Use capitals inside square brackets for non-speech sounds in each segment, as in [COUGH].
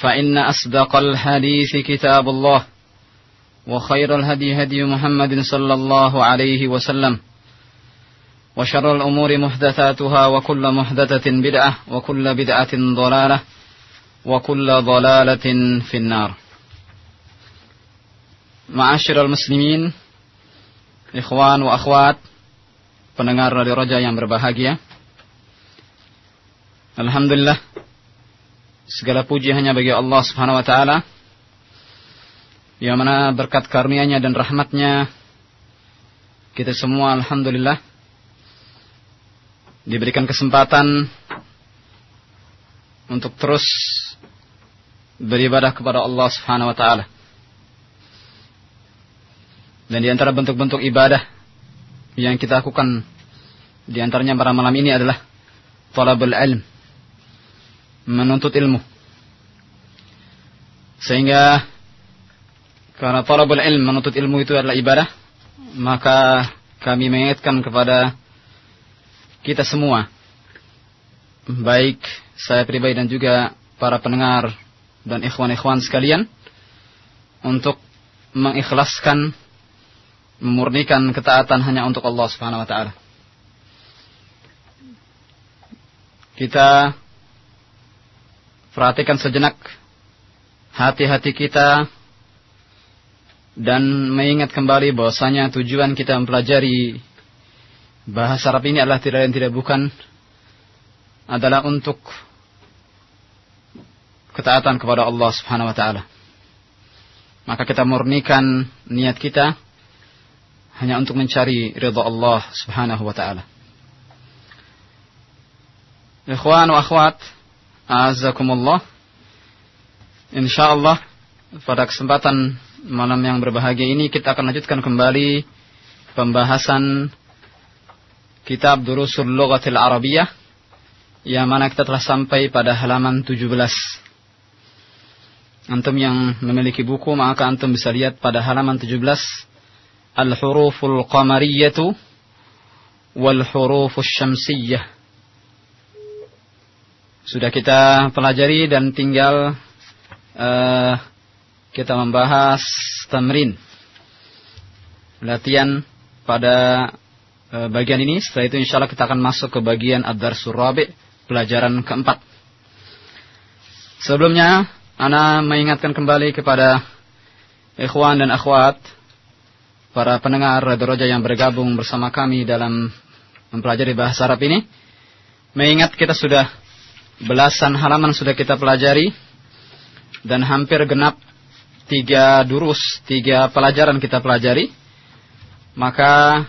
فإن أصدق الحديث كتاب الله وخير الهدي هدي محمد صلى الله عليه وسلم وشر الأمور محدثاتها وكل محدثة بدعة وكل بدعة ضلالة وكل ضلالة في النار. معاشر المسلمين wa akhwat pendengar Radio Roja yang berbahagia. Alhamdulillah segala puji hanya bagi Allah Subhanahu wa taala yang mana berkat karunia-Nya dan rahmatnya kita semua alhamdulillah diberikan kesempatan untuk terus beribadah kepada Allah Subhanahu wa taala. Dan di antara bentuk-bentuk ibadah yang kita lakukan di antaranya pada malam ini adalah talabul ilm. Menuntut ilmu. Sehingga karena talabul ilm menuntut ilmu itu adalah ibadah, maka kami mengingatkan kepada kita semua baik saya pribadi dan juga para pendengar dan ikhwan-ikhwan sekalian untuk mengikhlaskan memurnikan ketaatan hanya untuk Allah Subhanahu wa taala. Kita perhatikan sejenak hati-hati kita dan mengingat kembali bahwasanya tujuan kita mempelajari bahasa Arab ini adalah tidak lain tidak bukan adalah untuk ketaatan kepada Allah Subhanahu wa taala. Maka kita murnikan niat kita hanya untuk mencari ridha Allah Subhanahu wa taala. Ikhwan wa akhwat, azakumullah. Insyaallah pada kesempatan malam yang berbahagia ini kita akan lanjutkan kembali pembahasan kitab Durusul Lughatil Arabiyah yang mana kita telah sampai pada halaman 17. Antum yang memiliki buku maka antum bisa lihat pada halaman 17 Al-huruful qamariyatu wal hurufus syamsiyah. Sudah kita pelajari dan tinggal uh, kita membahas tamrin. Latihan pada uh, bagian ini. Setelah itu insya Allah kita akan masuk ke bagian ad-darsul pelajaran keempat. Sebelumnya, Ana mengingatkan kembali kepada ikhwan dan akhwat para pendengar Radio yang bergabung bersama kami dalam mempelajari bahasa Arab ini. Mengingat kita sudah belasan halaman sudah kita pelajari dan hampir genap tiga durus, tiga pelajaran kita pelajari. Maka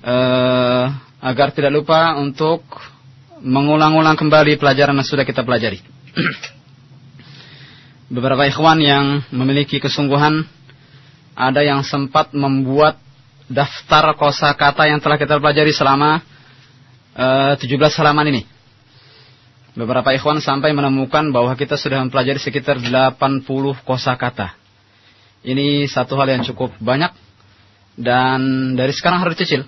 eh, agar tidak lupa untuk mengulang-ulang kembali pelajaran yang sudah kita pelajari. [CLEARS THROAT] Beberapa ikhwan yang memiliki kesungguhan ada yang sempat membuat daftar kosakata yang telah kita pelajari selama uh, 17 halaman ini. Beberapa ikhwan sampai menemukan bahwa kita sudah mempelajari sekitar 80 kosakata. Ini satu hal yang cukup banyak dan dari sekarang harus dicicil.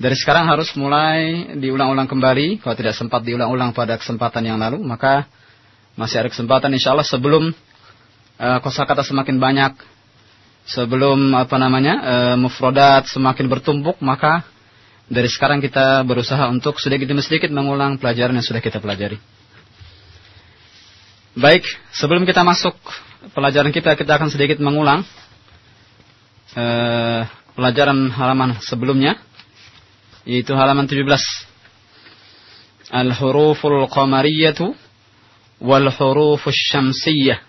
Dari sekarang harus mulai diulang-ulang kembali. Kalau tidak sempat diulang-ulang pada kesempatan yang lalu, maka masih ada kesempatan insya Allah sebelum uh, kosakata semakin banyak, sebelum apa namanya uh, mufrodat semakin bertumpuk, maka dari sekarang kita berusaha untuk sedikit demi sedikit mengulang pelajaran yang sudah kita pelajari. Baik, sebelum kita masuk pelajaran kita, kita akan sedikit mengulang uh, pelajaran halaman sebelumnya yaitu halaman 17 Al-huruful qamariyatu wal hurufus syamsiyah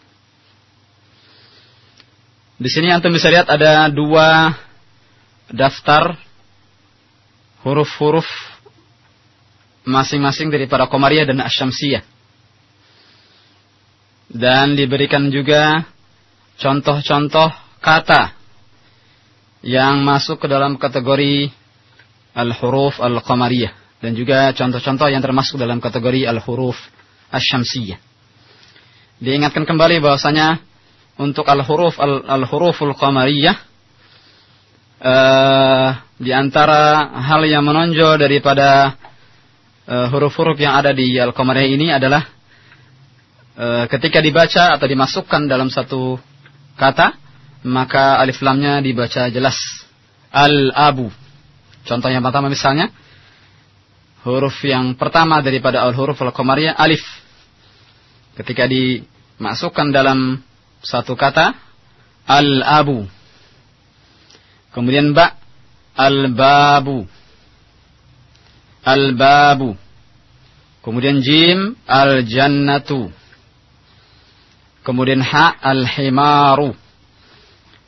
Di sini antum bisa lihat ada dua daftar huruf-huruf masing-masing daripada qamariyah dan asyamsiyah. Dan diberikan juga contoh-contoh kata yang masuk ke dalam kategori al-huruf al-qamariyah dan juga contoh-contoh yang termasuk dalam kategori al-huruf asy-syamsiyah. Diingatkan kembali bahwasanya untuk al-huruf al-huruful qamariyah uh, di antara hal yang menonjol daripada uh, huruf-huruf yang ada di al-qamariyah ini adalah uh, ketika dibaca atau dimasukkan dalam satu kata maka alif lamnya dibaca jelas al-abu Contoh yang pertama misalnya huruf yang pertama daripada al-huruf al-qamariyah alif. Ketika dimasukkan dalam satu kata al-abu. Kemudian ba al-babu. Al-babu. Kemudian jim al-jannatu. Kemudian ha al-himaru.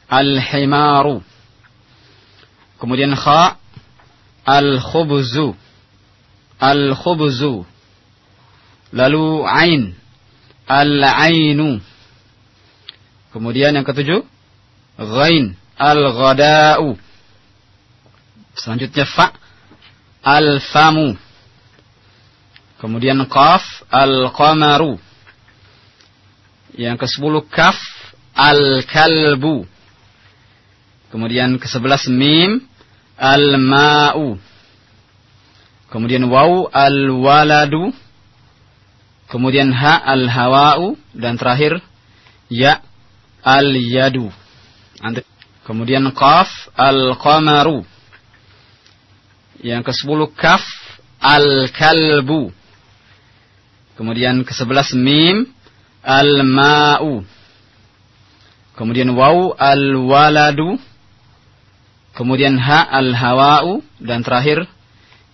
Al-himaru. Kemudian kha al-khubzu al-khubzu lalu ain al-ainu kemudian yang ketujuh ghain al-ghada'u selanjutnya fa al-famu kemudian qaf al-qamaru yang ke sepuluh kaf al-kalbu kemudian ke sebelas mim al-ma'u. Kemudian waw al-waladu. Kemudian ha al-hawa'u. Dan terakhir ya al-yadu. Kemudian qaf al-qamaru. Yang ke sepuluh kaf al-kalbu. Kemudian ke sebelas mim al-ma'u. Kemudian waw al-waladu. Kemudian ha al-hawa'u dan terakhir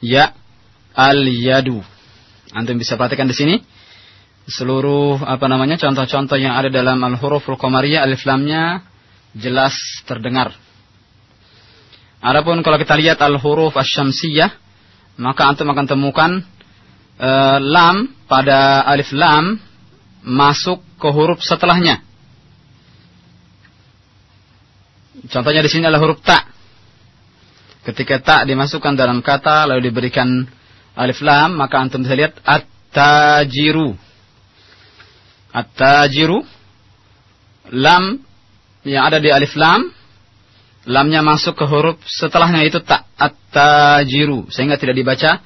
ya al-yadu. Antum bisa perhatikan di sini seluruh apa namanya contoh-contoh yang ada dalam al-huruful qamariyah alif lamnya jelas terdengar. Adapun kalau kita lihat al-huruf asy-syamsiyah maka antum akan temukan e, lam pada alif lam masuk ke huruf setelahnya. Contohnya di sini adalah huruf ta. Ketika tak dimasukkan dalam kata lalu diberikan alif lam, maka antum bisa lihat at-tajiru. At-tajiru lam yang ada di alif lam lamnya masuk ke huruf setelahnya itu tak at-tajiru sehingga tidak dibaca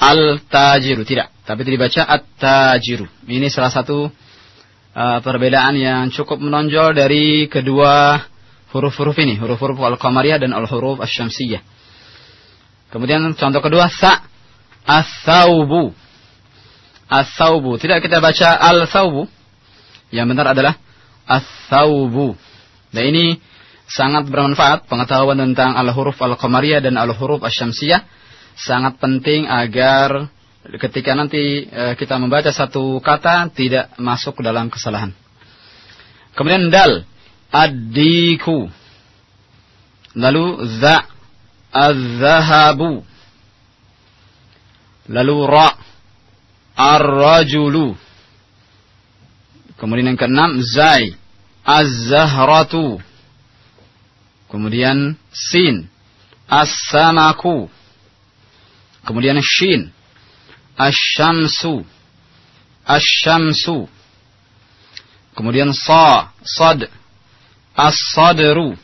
al-tajiru tidak tapi dibaca at-tajiru ini salah satu uh, perbedaan yang cukup menonjol dari kedua huruf-huruf ini, huruf-huruf al-qamariyah dan al-huruf asy-syamsiyah. Kemudian contoh kedua sa as-saubu. As-saubu. Tidak kita baca al-saubu. Yang benar adalah as-saubu. Dan ini sangat bermanfaat pengetahuan tentang al-huruf al-qamariyah dan al-huruf asy-syamsiyah sangat penting agar ketika nanti e, kita membaca satu kata tidak masuk ke dalam kesalahan. Kemudian dal ad-diku. Lalu za az-zahabu. Lalu ra ar-rajulu. Kemudian yang keenam zai az-zahratu. Kemudian sin as-samaku. Kemudian shin asy-syamsu. Asy-syamsu. Kemudian sa sad as-sadru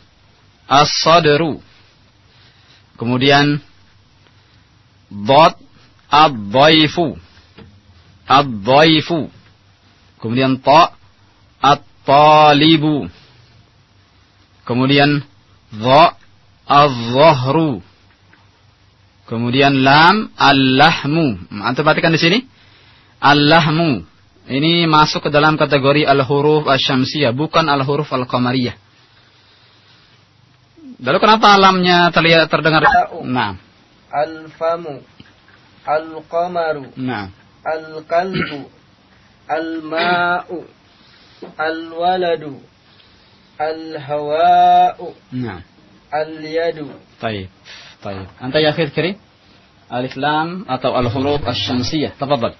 as-sadru. Kemudian dot ad-dhaifu. Ad-dhaifu. Kemudian ta at-talibu. Kemudian dha az-zahru. Kemudian lam al-lahmu. Antum perhatikan di sini. Al-lahmu. Ini masuk ke dalam kategori al-huruf asy-syamsiyah, bukan al-huruf al-qamariyah. Lalu kenapa alamnya terlihat terdengar? Nah. Al-famu. Al-qamaru. Nah. Al-qalbu. Al-ma'u. Al-waladu. Al-hawa'u. Nah. Al-yadu. طيب طيب. أنت يا أخي الكريم ألف لام أو الحروف الشمسية. تفضل.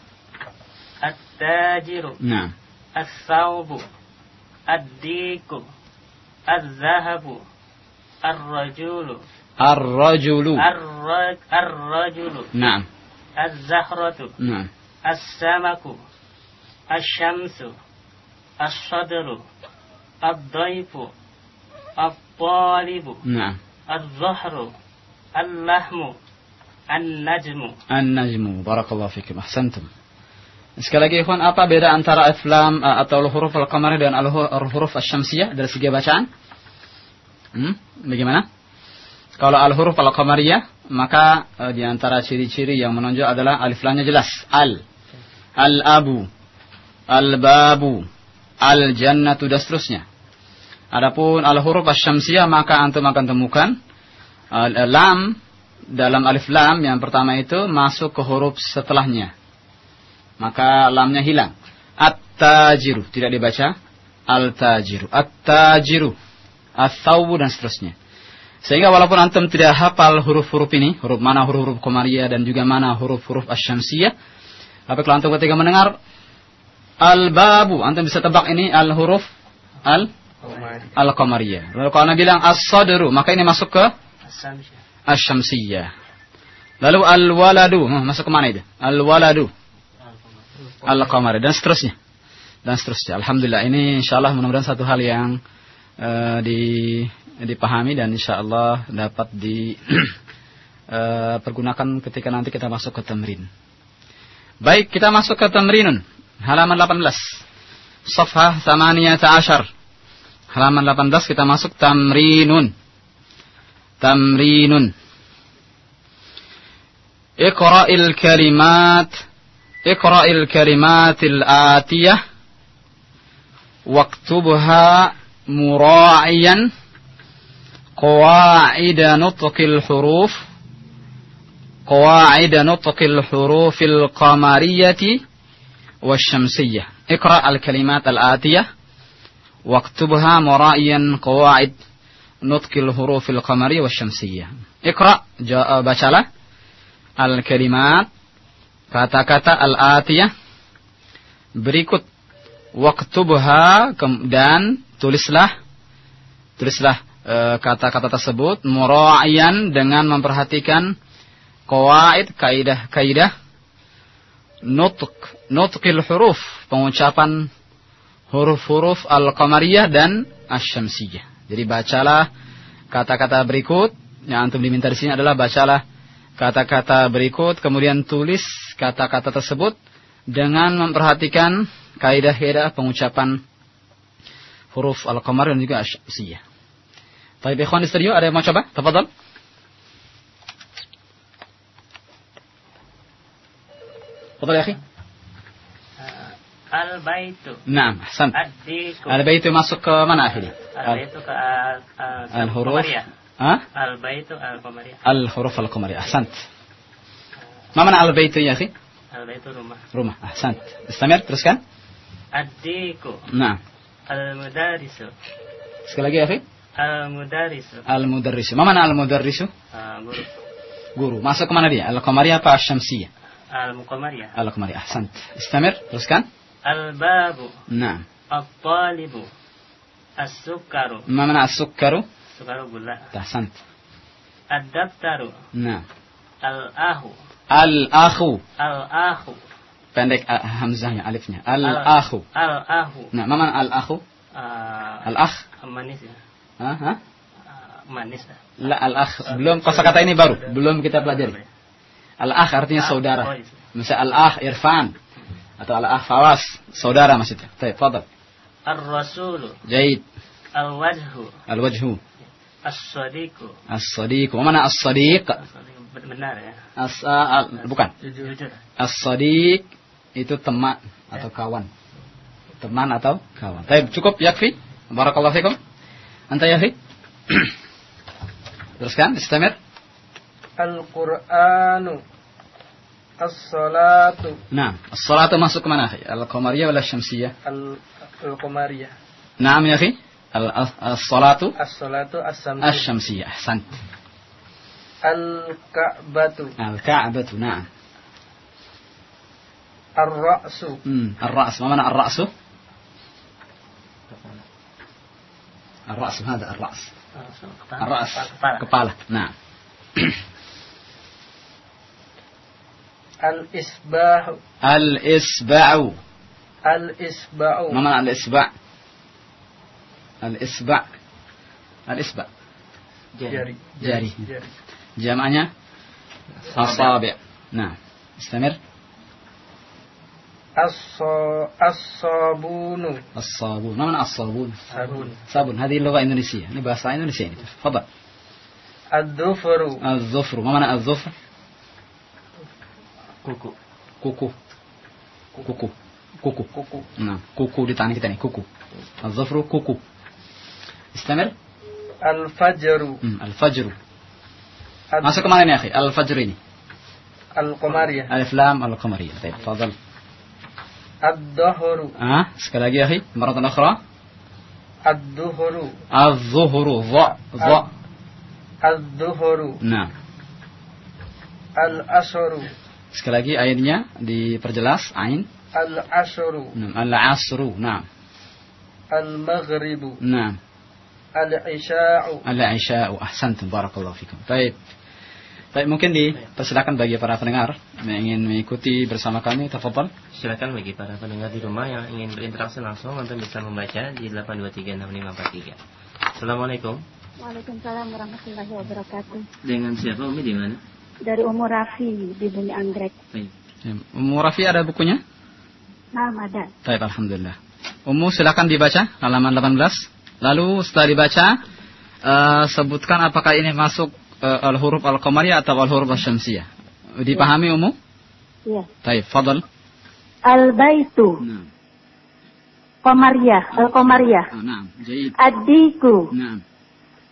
التاجر. نعم. الثوب. الديك. الذهب. الرجل الرجل. الرج الرجل. نعم. الزهرة. نعم. السمك. الشمس. الصدر. ad-daifu at-talibu nah az-zahru al-lahmu an-najmu an-najmu barakallahu fikum ahsantum Sekali lagi ikhwan, apa beda antara iflam eh, atau huruf al-qamari dan al-huruf al-syamsiyah dari segi bacaan? Hmm, bagaimana? Kalau al-huruf al-qamariyah, maka e, di antara ciri-ciri yang menonjol adalah alif lamnya jelas. Al. Al-abu. Al-babu. Al-jannatu dan seterusnya. Adapun al-huruf asy-syamsiyah maka antum akan temukan uh, lam dalam alif lam yang pertama itu masuk ke huruf setelahnya maka lamnya hilang. At-tajiru tidak dibaca al-tajiru. At-tajiru, at-thawbu dan seterusnya. Sehingga walaupun antum tidak hafal huruf-huruf ini, huruf mana huruf-huruf komariah dan juga mana huruf-huruf asyamsiyah, tapi kalau antum ketika mendengar al-babu, antum bisa tebak ini al-huruf al al-qamariyah. Lalu kalau bilang as-sadru, maka ini masuk ke asyamsiyah. Lalu al-waladu, masuk ke mana itu? Al-waladu al-qamar dan seterusnya. Dan seterusnya. Alhamdulillah ini insyaallah mudah-mudahan satu hal yang uh, di dipahami dan insyaallah dapat di uh, [CLEARS THROAT] pergunakan ketika nanti kita masuk ke tamrin. Baik, kita masuk ke tamrinun. Halaman 18. Safhah 18. Halaman 18 kita masuk tamrinun. Tamrinun. Iqra'il kalimat Iqra'il kalimatil atiyah waktubha mura'iyan qawa'ida nutqil huruf qawa'ida nutqil hurufil qamariyati wasyamsiyah. Iqra' al-kalimat al-atiyah واكتبها مراعيا قواعد نطق الحروف القمرية والشمسية اقرأ جاء بشلة الكلمات kata-kata al-atiyah berikut waktubha dan tulislah tulislah e, kata-kata e, tersebut muraiyan dengan memperhatikan qawaid kaidah-kaidah nutq nutqil huruf pengucapan huruf-huruf al-qamariyah dan asyamsiyah. Jadi bacalah kata-kata berikut yang antum diminta di sini adalah bacalah kata-kata berikut, kemudian tulis kata-kata tersebut dengan memperhatikan kaidah-kaidah pengucapan huruf al-qamar dan juga asyiyah. Baik, ikhwan di studio ada yang mau coba? Tafadhal. Tafadhal ya, akhi. Al-baitu. Naam, ahsan. Al-baitu masuk ke mana akhirnya? Al-baitu ke al-huruf. ها؟ البيت القمري الحروف القمرية أحسنت ما معنى البيت يا أخي؟ البيت rumah rumah أحسنت استمر teruskan الديك نعم المدرس sekali lagi ya أخي المدرس المدرس ما معنى المدرس؟ guru guru masuk kemana dia? Al-Qamariyah apa Asy-Syamsiyah? Al-Muqammariyah Al-Qamariyah أحسنت استمر teruskan الباب نعم الطالب السكر ما معنى السكر؟ Sukaru gula. Ahsant. Ad-daftaru. Nah. Al-ahu. Al-akhu. Al-ahu. Pendek uh, hamzahnya, alifnya. Al-akhu. Al-ahu. Nah, mana al-akhu? Uh, Al-akh. Manis ya. Hah? Hah? Uh, manis. La al-akh. Belum kosakata ini baru, belum kita pelajari. Al-akh artinya Oh, saudara. iya. Misal al-akh Irfan atau al-akh Fawas, saudara maksudnya. Baik, fadal. Ar-rasulu. Jaid. Al-wajhu. Al-wajhu. As-sadiqu. As-sadiq. Mana as-sadiq? As-sadiqu. Benar ya. As al- bukan. Jujur. As-sadiq itu teman atau kawan. Teman atau kawan. Baik, cukup yakfi. Barakallahu fikum. Anta yakfi? [CLEARS THROAT] Teruskan, istamir. Al-Qur'anu الصلاة. نعم. الصلاة مسوك من أخي؟ القمرية ولا الشمسية؟ القمرية. نعم يا أخي. الصلاة الصلاة الشمسية. الشمسية. أحسنت. الكعبة. الكعبة نعم. الرأس. الرأس. ما معنى الرأس؟ الرأس هذا الرأس. الرأس. كبالة نعم. [CLEARS THROAT] Al-Isbahu الإسبع Al-Isba'u ما معنى الإسبع الإسبع الإسبع Jari Jari. Jari جمعنا. أصابع نعم. استمر. As-sabunu الصابون. ما معنى الصابون؟ Sabun صابون. هذه اللغة إندونيسية. bahasa Indonesia ini تفضل. Ad-Dhufru الظفر. ما معنى الظفر؟ كوكو كوكو كوكو كوكو كوكو نعم كوكو دي تعني تاني كوكو الظفر كوكو استمر الفجر الفجر ما ماسك معنا يا أخي الفجرين القمرية الف لام القمرية طيب تفضل الظهر ها اسكال يا أخي مرة أخرى الظهر الظهر ظ ظ الظهر نعم الأشهر sekali lagi ayatnya diperjelas ain Al-Ashru nah al-asru nah Al-Maghribu nah Al-Isha'u al-isya'u ahsantum barakallahu fikum baik Baik, mungkin dipersilakan bagi para pendengar yang ingin mengikuti bersama kami, tafadhal. Silakan bagi para pendengar di rumah yang ingin berinteraksi langsung Anda bisa membaca di 8236543. Assalamualaikum. Waalaikumsalam warahmatullahi wabarakatuh. Dengan siapa Umi di mana? Dari Umur Rafi di Bumi Anggrek. Ya, Ummu Rafi ada bukunya? Nah, ada. Baik, alhamdulillah. Ummu silakan dibaca halaman 18. Lalu setelah dibaca eh, sebutkan apakah ini masuk eh, al-huruf al-qamariyah atau al-huruf asy-syamsiyah. Dipahami Ummu? Iya. Baik, fadal. Al-Baitu. Naam. Qamariyah. Al-Qamariyah. Oh, naam. Jayyid. Ad-Diku. Naam.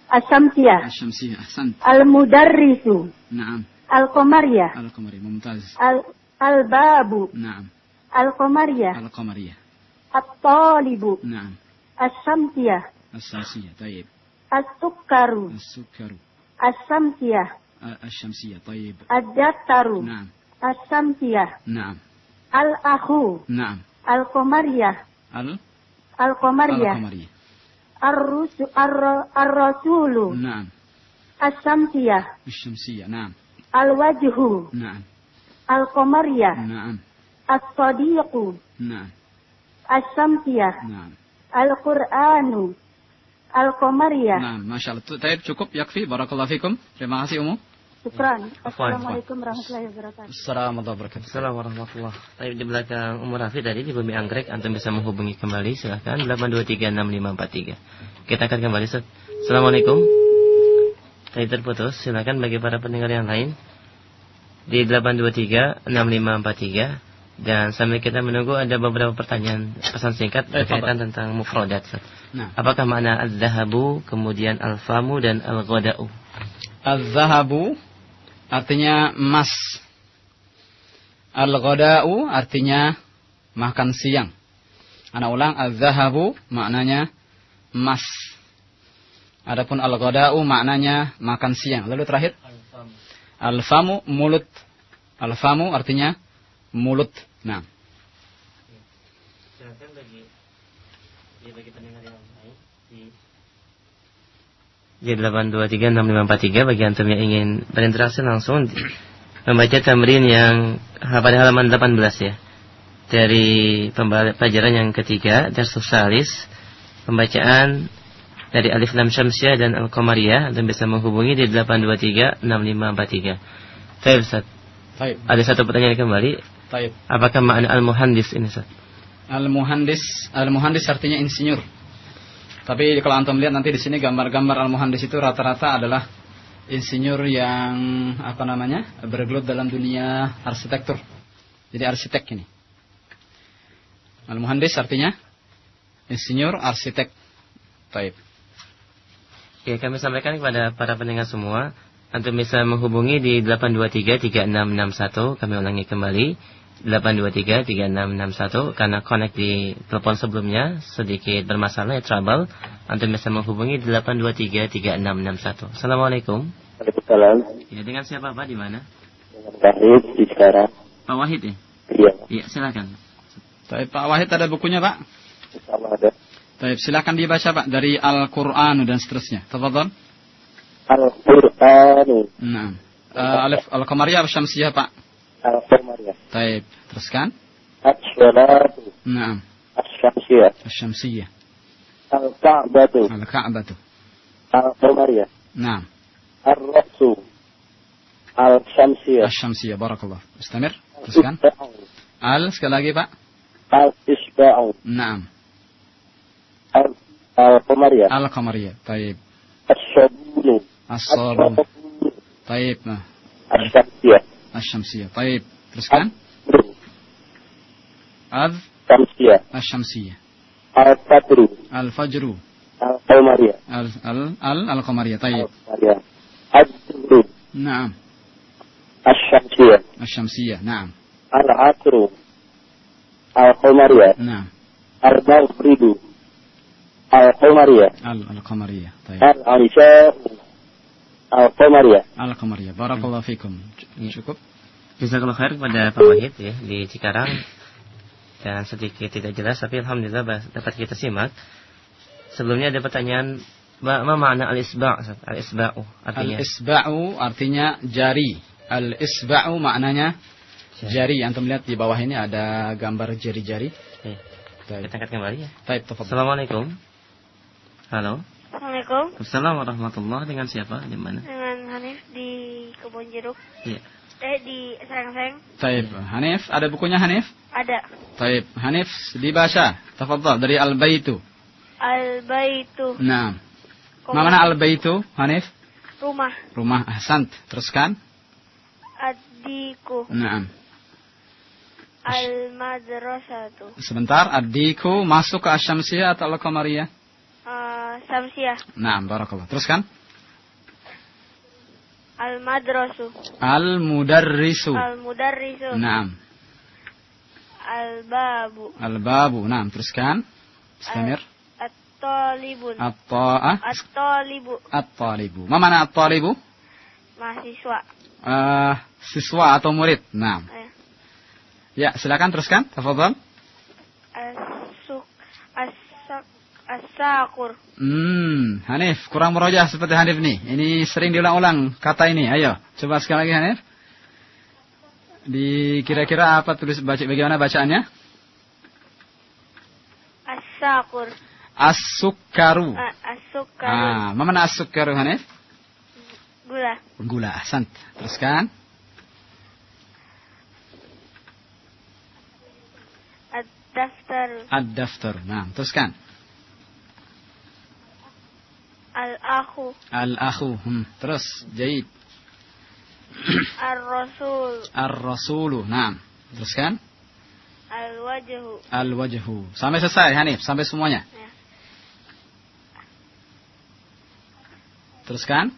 As-Samsiyah. Asy-syamsiyah. Ahsant. Al-Mudarrisu. Naam. Al-Qamariyah. Al-qamariyah. Mumtaz. Al- Al-Babu. Naam. Al-Qamariyah. Al-qamariyah. At-Talibu. Naam. As-Samsiyah. As-syamsiyah. Tayyib. As-Sukkaru. As-sukkaru. As-Samsiyah. Asy-syamsiyah. Tayyib. Ad-Daftaru. Naam. As-Samsiyah. Naam. Al-Akhu. Naam. Al-Qamariyah. Al Al-Qamariyah. al-qamariyah. Ar-Rusu- Ar- Ar-Rasulu. Naam. As-Samsiyah. الشمسية نعم Al-wajhu. Naam. Al-qamariyah. Naam. As-sadiqu. Naam. As-samtiyah. Naam. Al-Qur'anu. Al-qamariyah. Naam, masyaallah. Tayyib cukup yakfi barakallahu fikum. Terima kasih Umu. Syukran. Assalamualaikum warahmatullahi wabarakatuh. Assalamualaikum warahmatullahi wabarakatuh. Assalamualaikum warahmatullahi wabarakatuh. Tapi di belakang Umar Rafi tadi di Bumi Anggrek, Antum bisa menghubungi kembali. Silahkan. 8236543. Kita akan kembali. Assalamualaikum. Tadi terputus, silakan bagi para pendengar yang lain di 8236543 dan sambil kita menunggu ada beberapa pertanyaan pesan singkat eh, berkaitan eh, tentang mufradat. Nah. Apakah makna az-zahabu, kemudian al-famu dan al-ghada'u? Az-zahabu artinya emas. Al-ghada'u artinya makan siang. Anak ulang az-zahabu maknanya emas. Adapun al-ghada'u maknanya makan siang. Lalu terakhir. Al-famu mulut. Al-famu artinya mulut. Nah. Silakan bagi ya bagi pendengar yang lain di di 8236543 bagi antum yang ingin berinteraksi langsung di- membaca tamrin yang pada halaman 18 ya. Dari pelajaran yang ketiga Darsus Salis pembacaan dari Alif Lam Syamsiah dan Al-Qamariyah Anda bisa menghubungi di 823 6543 Baik Ustaz Taib. Ada satu pertanyaan kembali Taib. Apakah makna Al-Muhandis ini Ustaz? Al-muhandis, al-muhandis artinya insinyur. Tapi kalau antum lihat nanti di sini gambar-gambar al-muhandis itu rata-rata adalah insinyur yang apa namanya? bergelut dalam dunia arsitektur. Jadi arsitek ini. Al-muhandis artinya insinyur arsitek. Taib. Ya kami sampaikan kepada para pendengar semua Antum bisa menghubungi di 823-3661 Kami ulangi kembali 823-3661 Karena connect di telepon sebelumnya Sedikit bermasalah ya trouble Antum bisa menghubungi di 823-3661 Assalamualaikum Waalaikumsalam. Ya dengan siapa Pak di mana? Wahid di sekarang. Pak Wahid ya? Iya, Iya silakan Taib Pak Wahid ada bukunya Pak? sama ada. Taib silakan dibaca Pak dari Al-Qur'an dan seterusnya. Tafadhal. Al-Qur'anu Nah. Uh, Alif Al-Qamariyah atau Syamsiyah Pak? Al-Qamariyah. Taib. Teruskan. As-Salatu Naam. As-Syamsiyah. Syamsiyah. Al-Ka'batu Al-Ka'batu. Al-Qamariyah. Naam. Ar-Rasu Al-Syamsiyah. Syamsiyah. Barakallah. Istamir. Teruskan. Al sekali lagi Pak. Al-Isba'u Naam. Al- Al-Qamariyah. Al-Qamariyah. Taib. As-Sabunu As-Sabun. Taib. Nah. As-Syamsiyah. Syamsiyah. Taib. Teruskan. Al-Badru Ad Syamsiyah. Syamsiyah. Al-Badru Al-Fajru. Al-Qamariyah. Al Al Al Al-Qamariyah. Taib. Al-Qamariyah. Ad-Duhru Naam. As-Syamsiyah. Syamsiyah. Naam. Al-Asru Al-Qamariyah. Naam. Al-Maghribu Al-Qamariyah. Al Al-Qamariyah. Taib. Al-Isha'u Al-Qamariyah. Al-Qamariyah. Barakallahu fikum. Cukup. Jazakallah khair kepada Pak Wahid ya di Cikarang dan sedikit tidak jelas tapi alhamdulillah bah- dapat kita simak. Sebelumnya ada pertanyaan ma makna al-isba' Ustaz? Al-isba'u artinya Al-isba'u artinya jari. Al-isba'u maknanya jari. Antum lihat di bawah ini ada gambar jari-jari. Ya. Taib. Kita angkat kembali ya. Taib. Assalamualaikum. Halo. Assalamualaikum Assalamualaikum warahmatullahi dengan siapa? Di mana? dengan Hanif di Kebun Jeruk Iya. eh di Serengseng Taib. Hanif, ada bukunya Hanif? ada Taib. Hanif dibaca. Tafadhal dari Al-Baitu. Al Baitu Naam. Ma mana Al-Baitu, Hanif? rumah Rumah ahsant. Teruskan. Adiku Naam. Al Madrasatu Sebentar, Adiku masuk ke Asyamsiyah atau Al-Qamariyah? uh, Samsiah Naam, barakallah. Teruskan. Al Madrasu Al-Mudarrisu. Al Mudarrisu Naam. Al Babu Al-Babu. Naam, teruskan. Istamir. At Talibun At-ta'ah. At Talibu At-talibu. Ma mana at-talibu? mahasiswa Eh, siswa atau murid. Naam. eh, Ya, silakan teruskan. Tafadhal. As-Sakur Hmm, Hanif, kurang merojah seperti Hanif nih. Ini sering diulang-ulang kata ini. Ayo, coba sekali lagi Hanif. Di kira-kira apa tulis baca bagaimana bacaannya? As-Sakur As-sukkaru. Ah, As-Sukar Ah, ma mana as-sukkaru Hanif? Gula Gula, ahsant. Teruskan. Ad-Daftar Ad-daftar. Nah, teruskan. Al-Akhu Al-akhu. Hmm, terus, jahit. Ar-Rasul Ar-rasulu. Nah, teruskan. Al-Wajhu Al-wajhu. Sampai selesai Hanif, sampai semuanya. Ya. Teruskan.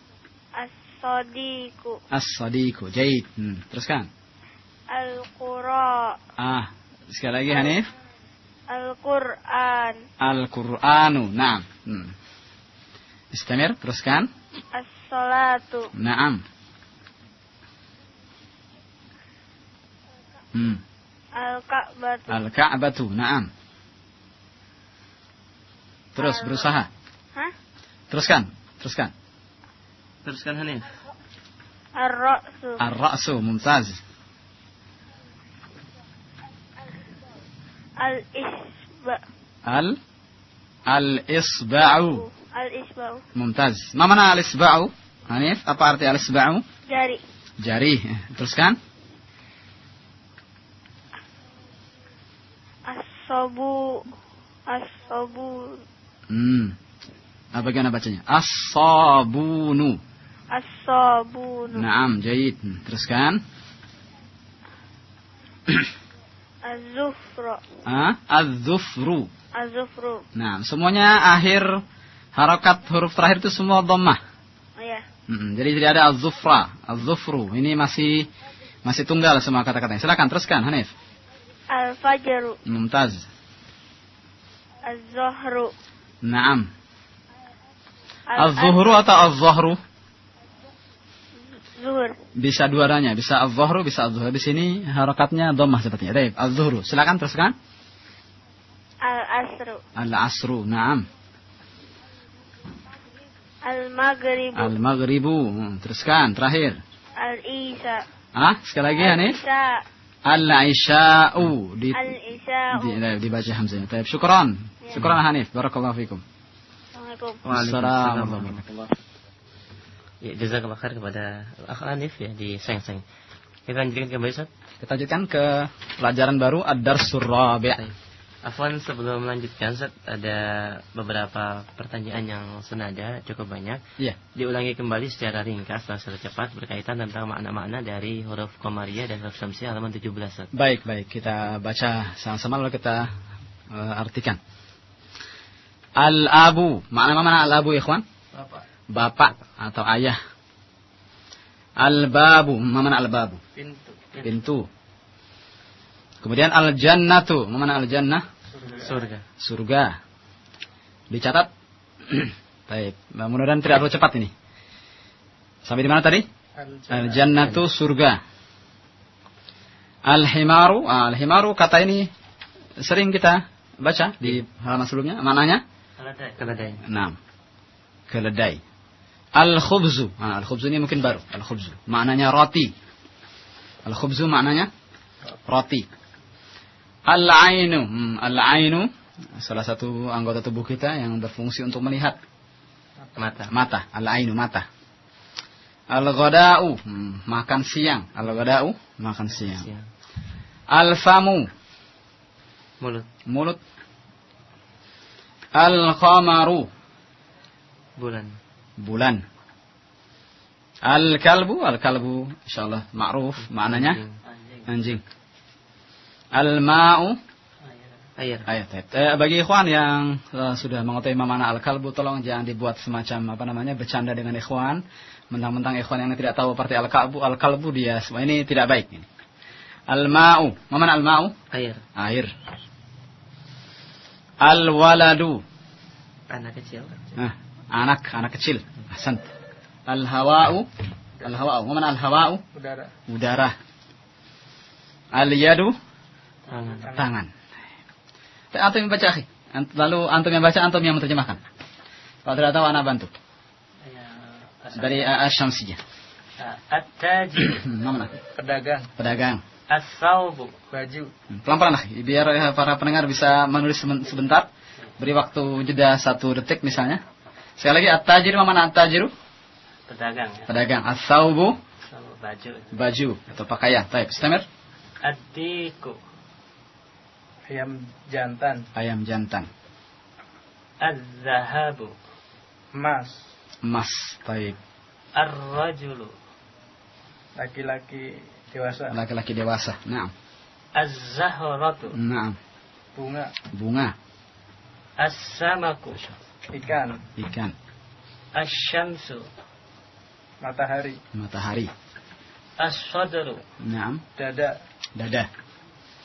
As-Sadiku As-sadiqu. Jahit. Hmm, teruskan. Al-Qura Ah, sekali lagi Hanif. Al-Quran Al-Qur'anu. Naam. Hmm. Istamir, teruskan. As-Salatu Naam. Hmm. Al-Ka'batu Al-Ka'batu. Naam. Terus Al- berusaha. Hah? Teruskan. Teruskan. Teruskan Hanif. Ar-Ra'su Ar-ra'su. Mumtaz. Al-Isba Al Al-isba'u. Al-isba'u. Mumtaz. Ma mana al-isba'u? Hanif, apa arti al-isba'u? Jari. Jari. Teruskan. As-sabu. As-sabu. Hmm. Apa bagaimana bacanya? As-sabunu. As-sabunu. Naam, jayid. Hmm, Teruskan. Az-zufru. Ah, Az-zufru. Az-zufru. Nah, semuanya akhir harokat huruf terakhir itu semua dhammah. Oh, ya. Mm, jadi tidak ada az-zufra, az-zufru. Ini masih masih tunggal semua kata-katanya. Silakan teruskan Hanif. Al-fajru. Mumtaz. Az-zuhru. Naam. Az-zuhru atau az-zahru? Zuhur. Bisa dua-duanya, bisa az-zahru, bisa az-zuhru. Di sini harokatnya dhammah sepertinya. Baik, az-zuhru. Silakan teruskan. Al-asru. Al-asru. Naam. Al-maghribu. Al-maghribu. Hmm, Teruskan terakhir. Al-isa. Ah, sekali lagi Hanif. Al-isa. Al-isya'u. Di, Al-isa'u. di, di- dibaca hamzahnya. Baik, syukran. Syukran Hanif. Barakallahu fikum. Assalamualaikum. Waalaikumsalam warahmatullahi Ya, jazakallah khair kepada Akh Anif ya di Seng-Seng. Kita lanjutkan kembali Ustaz. Kita lanjutkan ke pelajaran baru Ad-Darsur Rabi'. Afwan sebelum melanjutkan Ustaz, ada beberapa pertanyaan yang senada cukup banyak. Iya. Diulangi kembali secara ringkas dan secara cepat berkaitan tentang makna-makna dari huruf Qamariyah dan huruf Syamsiyah halaman 17 Ustaz. Baik, baik. Kita baca sama-sama lalu kita eh, artikan. Al-abu. Makna mana al-abu, ikhwan? Bapak. Bapak atau ayah. Al-babu. Mana al-babu? Pintu. Pintu. Kemudian al-jannatu. Mana al-jannah? Surga. Surga. Dicatat. [CLEARS THROAT] Baik. Mudah-mudahan tidak terlalu cepat ini. Sampai di mana tadi? Al-jannatu surga. Al-himaru, ah, al-himaru kata ini sering kita baca di halaman sebelumnya. Maknanya? Keledai. Enam. Keledai. Al-khubzu. Ah, al-khubzu ini mungkin baru. Al-khubzu. Maknanya roti. Al-khubzu maknanya roti. Al-ainu. Hmm, al-ainu salah satu anggota tubuh kita yang berfungsi untuk melihat Mata. mata. Al-ainu mata. Al-ghada'u hmm, makan siang. Al-ghada'u makan siang. Siang. Al-famu Mulut. mulut. Al-qamaru Bulan. bulan. Al-kalbu, al-kalbu insyaallah ma'ruf maknanya anjing. Al-ma'u Air. ayat. Eh, bagi ikhwan yang eh, sudah mengetahui makna al-kalbu tolong jangan dibuat semacam apa namanya bercanda dengan ikhwan. Mentang-mentang ikhwan yang tidak tahu arti al-kalbu, al-kalbu dia semua ini tidak baik ini. Al-ma'u, mana al-ma'u? Air. Air. Al-waladu, Anak kecil. Nah, anak, anak kecil. Ahsan. Al-hawa'u. Al-hawa'u. Mana al-hawa'u? Udara. Udara. Al-yadu. Tangan. Tangan. Eh, Antum yang baca, akhi. Lalu antum yang baca, antum yang menerjemahkan. Kalau tidak tahu, anak bantu. Dari uh, Asyamsiyah. At-tajir. [CLEARS THROAT] Pedagang. Pedagang. As-saubu. Baju. Hmm, Pelan-pelan lah, biar eh, para pendengar bisa menulis seben- sebentar. Beri waktu jeda satu detik misalnya. Sekali lagi, at-tajir, mana at-tajiru? Pedagang ya. Pedagang. As-saubu. Saubu baju. baju atau pakaian. Baik, Istamir. Ad-diku. Ayam jantan. Ayam jantan. Az-zahabu. Emas. Emas. Baik. Ar-rajulu. Laki-laki dewasa. Laki-laki dewasa. Naam. Az-zahratu. Naam. Bunga. Bunga. As-samaku. Ikan. Ikan. Asy-syamsu. Matahari. Matahari. As-sadru. Naam. Dada. Dada.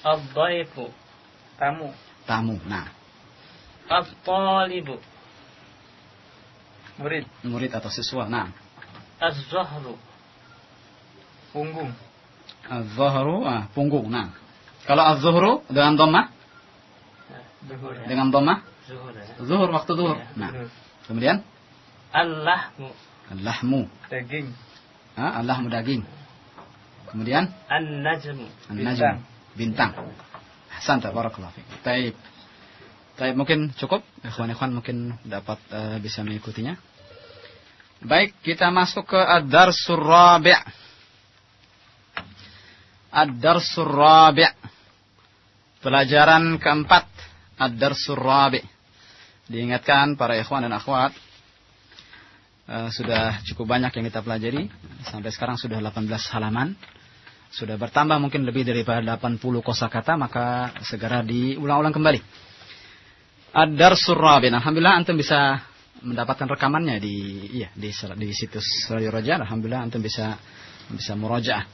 Ad-dhaifu. Tamu. Tamu. Nah. At-talibu. Murid. Murid atau siswa. Nah. Az-zahru. Punggung. Az-zuhru. Ah, punggung. Nah. Kalau az-zuhru dengan dhammah, Duhur. dengan dhammah, Zuhur ya. zuhur waktu zuhur. Ya, Nah. Duhur. Kemudian Al-lahmu. al-lahmu. Daging. Ah, al-lahmu daging. Kemudian An-najmu. an-najm. Bintang. Hasan tabarakallah fiik. Baik. Baik, mungkin cukup. Ikhwan-ikhwan mungkin dapat eh, bisa mengikutinya. Baik, kita masuk ke Ad-Darsur Rabi'. Ad-Darsur Rabi'. Pelajaran keempat. Ad-Darsur Rabi'. Diingatkan para ikhwan dan akhwat. eh, sudah cukup banyak yang kita pelajari. Sampai sekarang sudah 18 halaman. Sudah bertambah mungkin lebih daripada 80 kosakata maka segera diulang-ulang kembali. Ad-Darsur Rabi'. Alhamdulillah antum bisa mendapatkan rekamannya di iya di di situs Radio Raja. Alhamdulillah antum bisa bisa murojaah.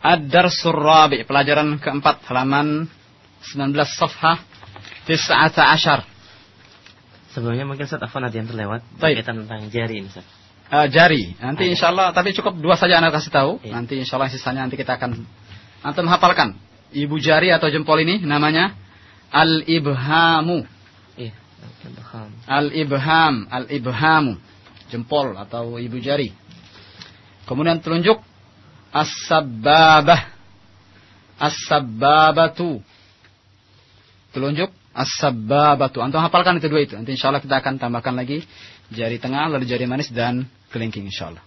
Ad-Darsur Rabi', pelajaran keempat halaman 19 safhah 19. Sebelumnya mungkin Ustaz Afwan ada yang terlewat berkaitan tentang jari ini Ustaz. Eh, jari. Nanti insya Allah, tapi cukup dua saja anda kasih tahu. Iya. Nanti insya Allah sisanya nanti kita akan antum hafalkan. Ibu jari atau jempol ini namanya al-ibhamu. Iya. Al-Ibham. Al-ibham, al-ibhamu. Jempol atau ibu jari. Kemudian telunjuk as-sabbabah. As-sabbabatu. Telunjuk As-sababatu. Antum hafalkan itu dua itu. Nanti insya Allah kita akan tambahkan lagi jari tengah, lalu jari manis dan kelingking insya Allah.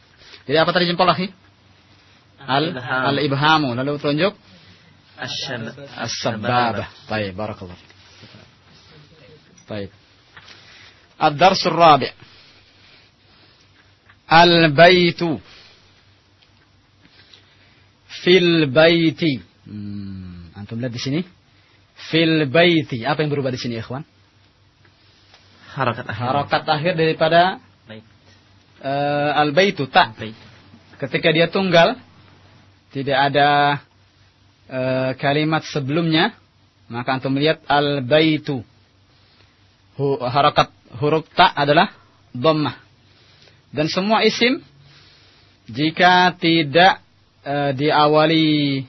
Jadi apa tadi jempol lagi? Al al ibhamu. Lalu telunjuk? As-sababah. Baik, barakallah. Baik. Ad-darsul rabi' Al-baitu Fil baiti hmm, Antum lihat di sini fil baiti apa yang berubah di sini ikhwan Harakat akhir. harokat akhir daripada Baik. eh, al baitu ta Baik. ketika dia tunggal tidak ada eh, kalimat sebelumnya maka antum melihat al baitu Hu, harakat huruf ta adalah dhammah dan semua isim jika tidak eh, diawali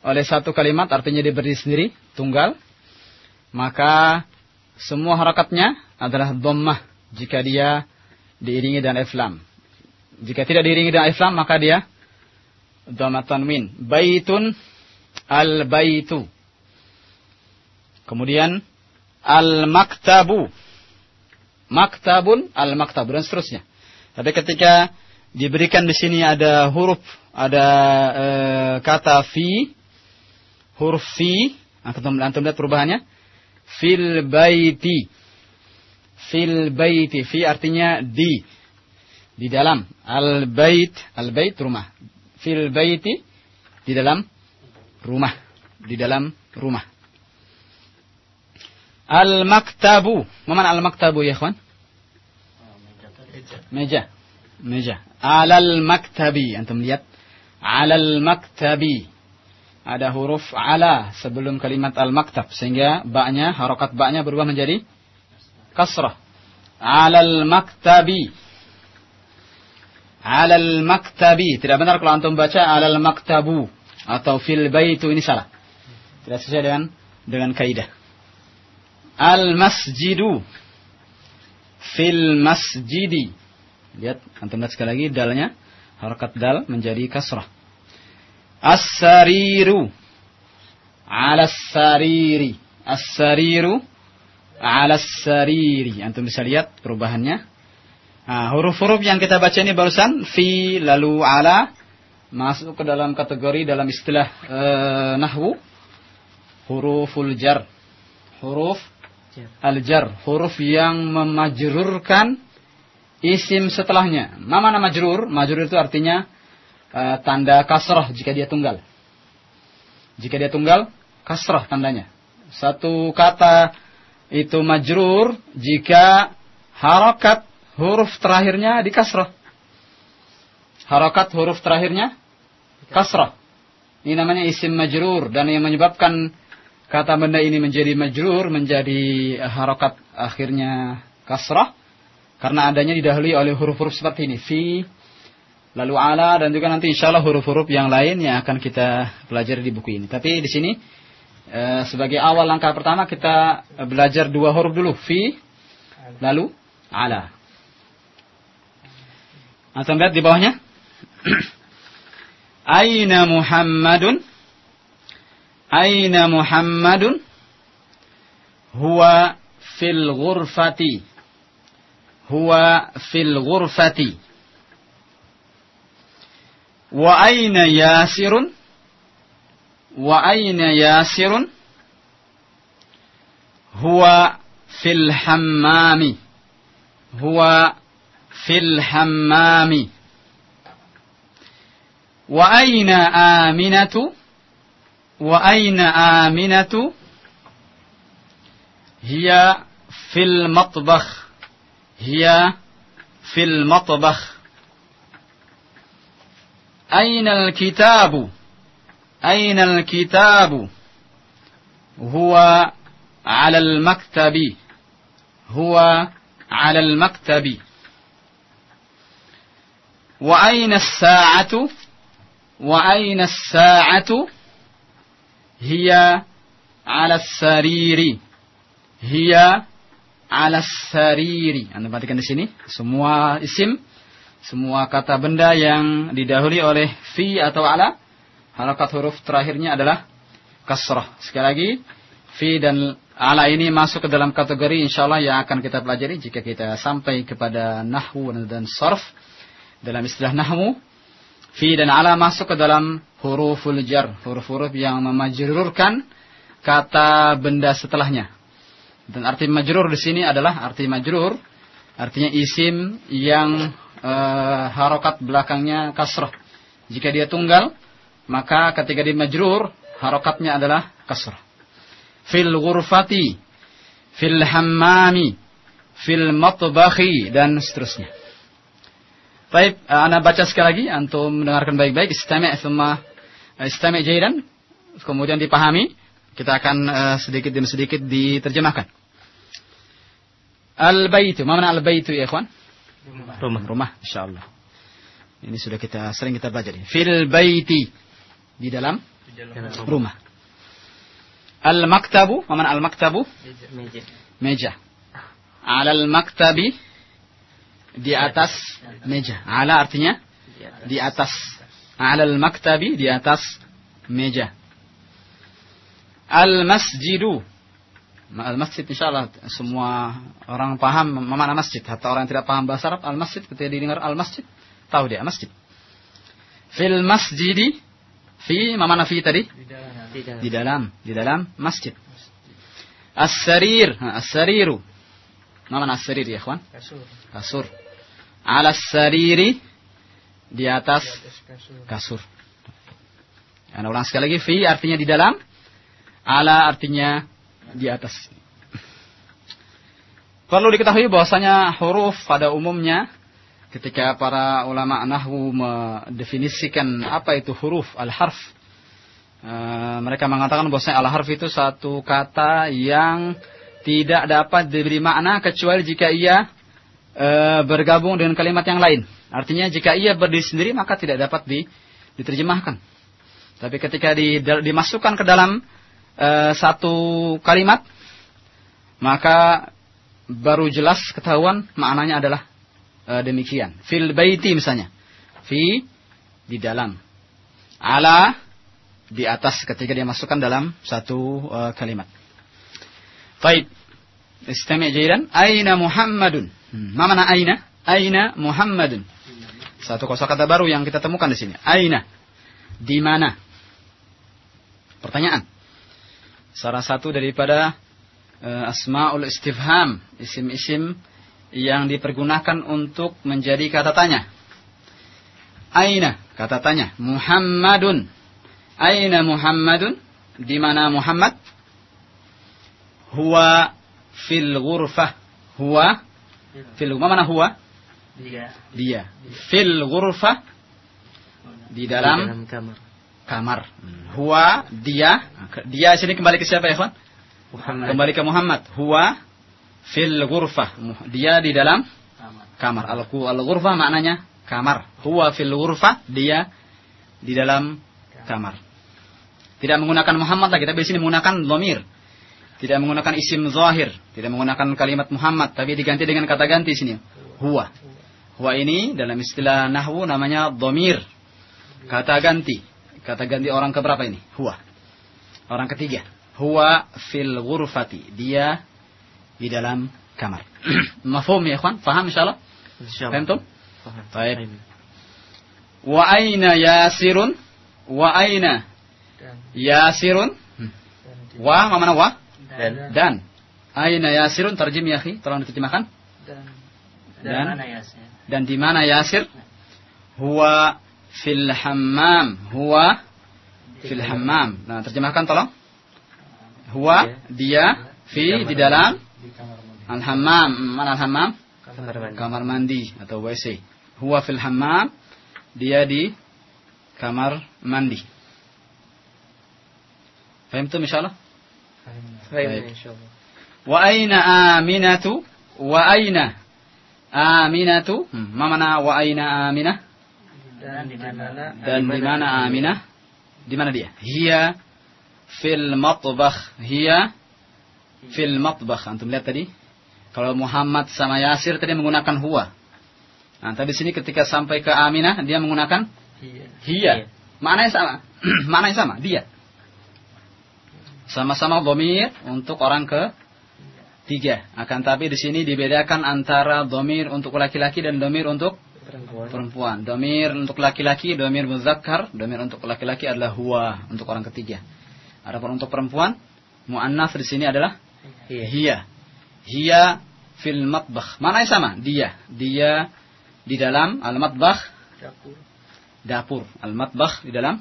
oleh satu kalimat artinya dia berdiri sendiri tunggal maka semua harakatnya adalah dhammah. Jika dia diiringi dengan alif lam. Jika tidak diiringi dengan alif lam maka dia dhamma tanwin baitun al baitu kemudian al maktabu maktabun al maktabu dan seterusnya. Tapi ketika diberikan di sini ada huruf ada eh, kata fi huruf fi. Antum antum lihat perubahannya. Fil baiti. Fil baiti. Fi artinya di. Di dalam. Al bait. Al bait rumah. Fil baiti. Di dalam rumah. Di dalam rumah. Al maktabu. Mana al maktabu ya ikhwan? Meja. Meja. Alal maktabi. Antum lihat. Alal maktabi ada huruf ala sebelum kalimat al maktab sehingga baknya harokat baknya berubah menjadi kasrah. Alal maktabi. Alal maktabi. Tidak benar kalau antum baca alal maktabu atau fil baitu ini salah. Tidak sesuai dengan dengan kaidah. Al masjidu. Fil masjidi. Lihat antum lihat sekali lagi dalnya harokat dal menjadi kasrah as-sariru ala sariri as-sariru ala sariri antum bisa lihat perubahannya Nah, huruf-huruf yang kita baca ini barusan fi lalu ala masuk ke dalam kategori dalam istilah eh, nahwu huruful jar. Huruf Jar. al-jar, huruf yang memajrurkan isim setelahnya. Ma mana majrur? Majrur itu artinya eh, tanda kasrah jika dia tunggal. Jika dia tunggal, kasrah tandanya. Satu kata itu majrur jika harokat huruf terakhirnya di kasrah. Harokat huruf terakhirnya kasrah. Ini namanya isim majrur dan yang menyebabkan kata benda ini menjadi majrur menjadi harokat akhirnya kasrah karena adanya didahului oleh huruf-huruf seperti ini fi lalu ala dan juga nanti insya Allah huruf-huruf yang lain yang akan kita pelajari di buku ini. Tapi di sini eh, sebagai awal langkah pertama kita belajar dua huruf dulu fi lalu ala. Antum lihat di bawahnya. [CLEARS THROAT] Aina Muhammadun? Aina Muhammadun? huwa fil ghurfati huwa fil ghurfati وأين ياسر؟ وأين ياسر؟ هو في الحمام. هو في الحمام. وأين آمنة؟ وأين آمنة؟ هي في المطبخ. هي في المطبخ. أين الكتاب؟ أين الكتاب؟ هو على المكتب. هو على المكتب. وأين الساعة؟ وأين الساعة؟ هي على السرير. hiya ala sariri. Anda perhatikan di sini semua isim, semua kata benda yang didahului oleh fi atau ala, harakat huruf terakhirnya adalah kasrah. Sekali lagi, fi dan ala ini masuk ke dalam kategori insyaallah yang akan kita pelajari jika kita sampai kepada nahwu dan sarf. Dalam istilah nahwu, fi dan ala masuk ke dalam huruful jar, huruf-huruf yang memajrurkan kata benda setelahnya. Dan arti majrur di sini adalah arti majrur artinya isim yang e, harokat belakangnya kasrah. Jika dia tunggal, maka ketika di majrur harokatnya adalah kasrah. Fil ghurfati, fil hammami, fil matbahi dan seterusnya. Baik, ana baca sekali lagi antum mendengarkan baik-baik istami' semua istami' jairan kemudian dipahami kita akan uh, sedikit demi sedikit diterjemahkan. Al-baitu. Mana al-baitu ya ikhwan? Rumah. Rumah, insyaallah. Ini sudah kita sering kita belajar. Fil baiti. Di dalam rumah. Al-maktabu. Mana al-maktabu? Meja. Meja. Alal maktabi. Di atas meja. Ala artinya? Di atas. Alal maktabi. Di atas meja. Al-masjidu. Al-masjid insyaAllah semua orang paham mana masjid. Hatta orang yang tidak paham bahasa Arab, al-masjid ketika didengar al-masjid, tahu dia masjid. Fil masjidi, fi, mana fi tadi? Di dalam. Di dalam, di dalam masjid. As-sarir, as-sariru. Mana as-sarir ya ikhwan? Kasur. Kasur. Ala sariri di atas Di atas kasur. kasur. Anda ulang sekali lagi, fi artinya di dalam, ala artinya di atas. Perlu diketahui bahwasanya huruf pada umumnya ketika para ulama nahwu mendefinisikan apa itu huruf al-harf eh, mereka mengatakan bahwasanya al-harf itu satu kata yang tidak dapat diberi makna kecuali jika ia eh, bergabung dengan kalimat yang lain. Artinya jika ia berdiri sendiri maka tidak dapat di, diterjemahkan. Tapi ketika di, dimasukkan ke dalam eh, satu kalimat maka baru jelas ketahuan maknanya adalah eh, demikian. Fil baiti misalnya. Fi di dalam. Ala di atas ketika dia masukkan dalam satu eh, kalimat. Baik. Istami' jairan. Aina Muhammadun. Hmm. Ma mana aina? Aina Muhammadun. Satu kosakata baru yang kita temukan di sini. Aina. Di mana? Pertanyaan. Salah satu daripada uh, asmaul istifham, isim-isim yang dipergunakan untuk menjadi kata tanya. Aina, kata tanya. Muhammadun. Aina Muhammadun? Di mana Muhammad? Huwa fil ghurfah. Huwa fil mana huwa? Dia. Dia. Fil ghurfah di dalam dalam kamar. Kamar. Huwa dia. Dia sini kembali ke siapa ya, kawan? Muhammad. Kembali ke Muhammad. Huwa fil ghurfah. Dia di dalam kamar. Al ghurfah maknanya kamar. Huwa fil ghurfah. Dia di dalam kamar. Tidak menggunakan Muhammad lagi, tapi di sini menggunakan lomir. Tidak menggunakan isim zahir, tidak menggunakan kalimat Muhammad, tapi diganti dengan kata ganti sini. Huwa. Huwa ini dalam istilah nahwu namanya domir. Kata ganti. Kata ganti orang keberapa ini? Huwa. Orang ketiga. Huwa fil ghurfati. Dia di dalam kamar. [CLEARS THROAT] Mafhum ya ikhwan? Paham insyaallah? Insyaallah. Paham tuh? Paham. Baik. Wa aina yasirun? Wa aina yasirun? di- Wa ma mana wa? Dan Dan. Aina yasirun terjem ya akhi, tolong diterjemahkan. dan Dan Dan dan di mana Yasir? Huwa fil hammam. Huwa fil hammam. Nah, terjemahkan tolong. Huwa dia fi di dalam al hammam. Mana al hammam? kamar mandi. Kamar mandi atau WC. Huwa fil hammam. Dia di kamar mandi. Faham tu insyaallah? Paham Baik. insyaallah. Wa aina aminatu? Wa aina aminatu? Hmm, ma mana wa aina aminah? Dan di mana Dan di mana Aminah? Di mana dia? Hiya fil matbakh. Hiya fil matbakh. Antum lihat tadi? Kalau Muhammad sama Yasir tadi menggunakan huwa. Nah, tadi sini ketika sampai ke Aminah dia menggunakan iya hiya. Maknanya sama. [CLEARS THROAT] Maknanya sama, dia. Sama-sama domir untuk orang ke tiga. Akan tapi di sini dibedakan antara domir untuk laki-laki dan domir untuk Perempuan. perempuan. Domir untuk laki-laki, domir muzakkar, domir untuk laki-laki adalah huwa untuk orang ketiga. Adapun untuk perempuan, muannats di sini adalah Iya. hiya. Hiya fil matbakh. Mana sama? Dia. Dia di dalam al matbakh dapur dapur. Al matbakh di dalam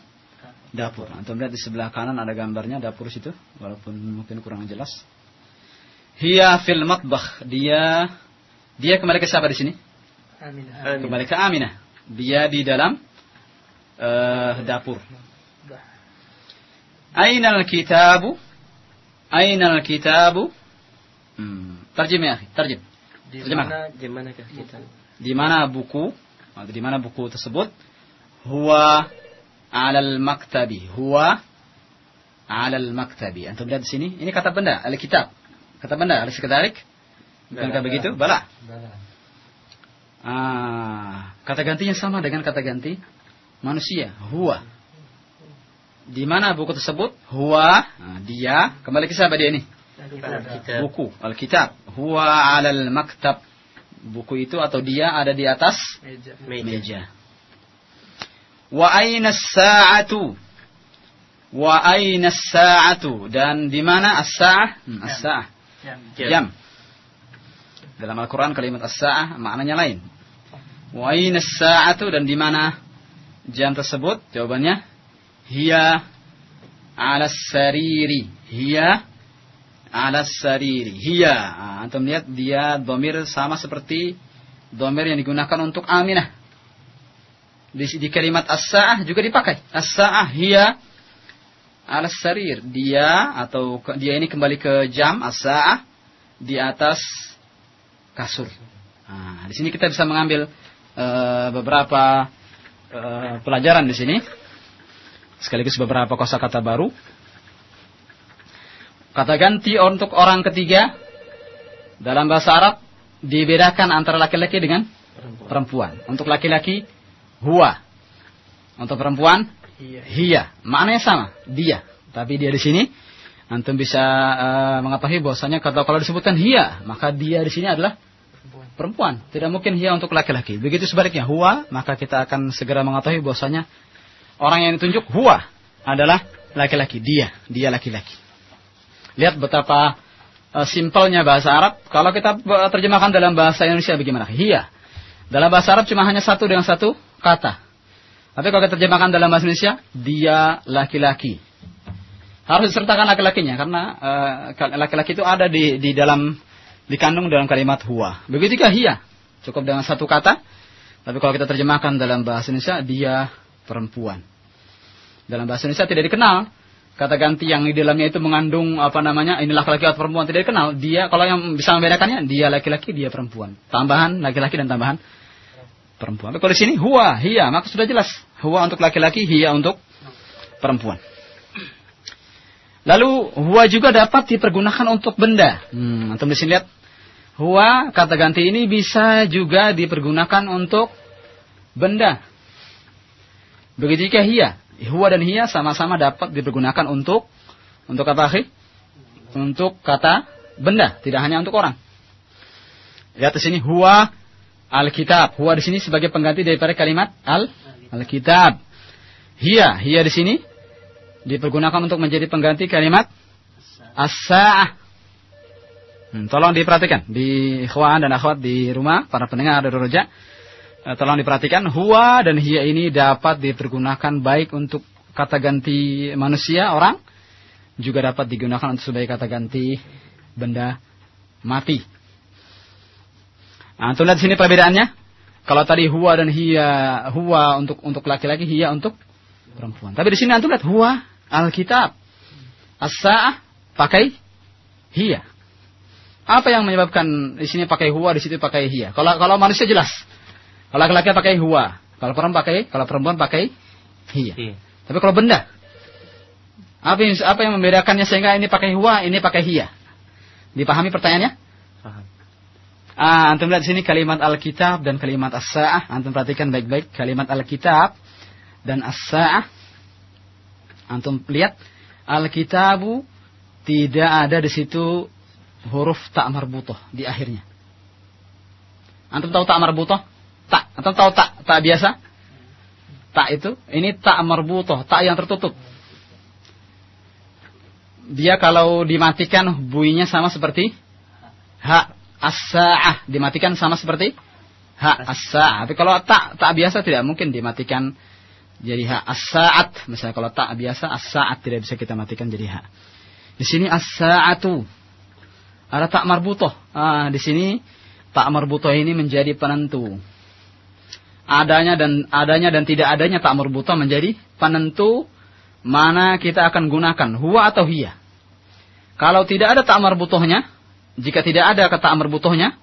dapur. Antum lihat di sebelah kanan ada gambarnya dapur situ, walaupun mungkin kurang jelas. Hiya fil matbakh. Dia dia kembali ke siapa di sini? Amin Amin. Kembali ke Aminah. Dia di dalam eh, dapur. Ainal kitabu? Ainal kitabu? Hmm. Terjem ya, terjem. di Terjemah. mana Di manakah kita? Di mana buku? Atau di mana buku tersebut? Huwa alal maktabi. Huwa alal maktabi. Antum lihat di sini, ini kata benda, al-kitab. Kata benda, al seketarik. Bukankah begitu? Bala. Ah, kata gantinya sama dengan kata ganti manusia. Huwa. Di mana buku tersebut? Huwa. Nah, dia. Kembali ke siapa dia ini? Kita. Buku. Alkitab. Huwa alal maktab. Buku itu atau dia ada di atas meja Meja. meja. Wa aina sa'atu? Wa aina sa'atu? Dan di mana as-sa'ah? Hmm, as-sa'ah. jam Jam. Dalam Al-Quran kalimat as-sa'ah maknanya lain. Wa aina sa'atu dan di mana jam tersebut? Jawabannya hiya ala sariri. Hiya ala sariri. Hiya. Ah, antum lihat dia domir sama seperti domir yang digunakan untuk aminah. Di, di kalimat as-sa'ah juga dipakai. As-sa'ah hiya ala sarir. Dia atau dia ini kembali ke jam as-sa'ah di atas kasur. Nah, di sini kita bisa mengambil eh, beberapa eh, pelajaran di sini. Sekaligus beberapa kosakata baru. Kata ganti untuk orang ketiga dalam bahasa Arab dibedakan antara laki-laki dengan perempuan. Untuk laki-laki huwa. Untuk perempuan iya hiya. Maknanya sama, dia. Tapi dia di sini antum bisa eh, mengetahui bahwasanya kata kalau disebutkan hiya, maka dia di sini adalah perempuan. Tidak mungkin hiya untuk laki-laki. Begitu sebaliknya huwa, maka kita akan segera mengetahui bahwasanya orang yang ditunjuk huwa adalah laki-laki, dia, dia laki-laki. Lihat betapa eh, simpelnya bahasa Arab. Kalau kita eh, terjemahkan dalam bahasa Indonesia bagaimana? Hiya. Dalam bahasa Arab cuma hanya satu dengan satu kata. Tapi kalau kita terjemahkan dalam bahasa Indonesia, dia laki-laki. Harus disertakan laki-lakinya karena eh, laki-laki itu ada di di dalam dikandung dalam kalimat huwa. Begitu juga hiya. Cukup dengan satu kata. Tapi kalau kita terjemahkan dalam bahasa Indonesia, dia perempuan. Dalam bahasa Indonesia tidak dikenal kata ganti yang di dalamnya itu mengandung apa namanya ini laki-laki atau perempuan tidak dikenal. Dia kalau yang bisa membedakannya dia laki-laki dia perempuan. Tambahan laki-laki dan tambahan perempuan. Tapi kalau di sini huwa, hiya, maka sudah jelas. Huwa untuk laki-laki, hiya untuk perempuan. Lalu huwa juga dapat dipergunakan untuk benda. Hmm, antum di sini lihat. Huwa kata ganti ini bisa juga dipergunakan untuk benda. Begitu juga hiya. Huwa dan hiya sama-sama dapat dipergunakan untuk untuk apa, akhi? untuk kata benda, tidak hanya untuk orang. Lihat di sini huwa Alkitab. Huwa di sini sebagai pengganti daripada kalimat al Alkitab. Hiya, hiya di sini dipergunakan untuk menjadi pengganti kalimat as-sa'ah. Hmm, tolong diperhatikan di ikhwan dan akhwat di rumah para pendengar dari roja. Eh, tolong diperhatikan huwa dan hiya ini dapat dipergunakan baik untuk kata ganti manusia orang juga dapat digunakan untuk sebagai kata ganti benda mati. Nah, lihat sini perbedaannya. Kalau tadi huwa dan hiya, huwa untuk untuk laki-laki, hiya untuk perempuan. Tapi di sini antum lihat huwa alkitab. As-sa'ah pakai hiya. Apa yang menyebabkan di sini pakai huwa, di situ pakai hiya? Kalau kalau manusia jelas. Kalau laki-laki pakai huwa, kalau perempuan pakai kalau perempuan pakai hiya. Iya. Tapi kalau benda, apa yang apa yang membedakannya sehingga ini pakai huwa, ini pakai hiya? Dipahami pertanyaannya? Paham. Ah, antum lihat di sini kalimat Alkitab dan kalimat As-Sa'ah. Antum perhatikan baik-baik kalimat Alkitab dan As-Sa'ah. Antum lihat Alkitabu tidak ada di situ huruf tak marbutoh di akhirnya. Antum tahu tak marbutoh? Tak. Antum tahu tak tak biasa? Tak itu, ini tak marbutoh, tak yang tertutup. Dia kalau dimatikan bunyinya sama seperti ha as-sa'ah dimatikan sama seperti ha as-sa'ah. Tapi kalau tak tak biasa tidak mungkin dimatikan jadi ha as-sa'at. Misalnya kalau tak biasa as-sa'at tidak bisa kita matikan jadi ha. Di sini as-sa'atu. Ada tak marbutoh. Ah, di sini tak marbutoh ini menjadi penentu. Adanya dan adanya dan tidak adanya tak marbutoh menjadi penentu mana kita akan gunakan huwa atau hiya. Kalau tidak ada tak marbutohnya, jika tidak ada kata amr butuhnya,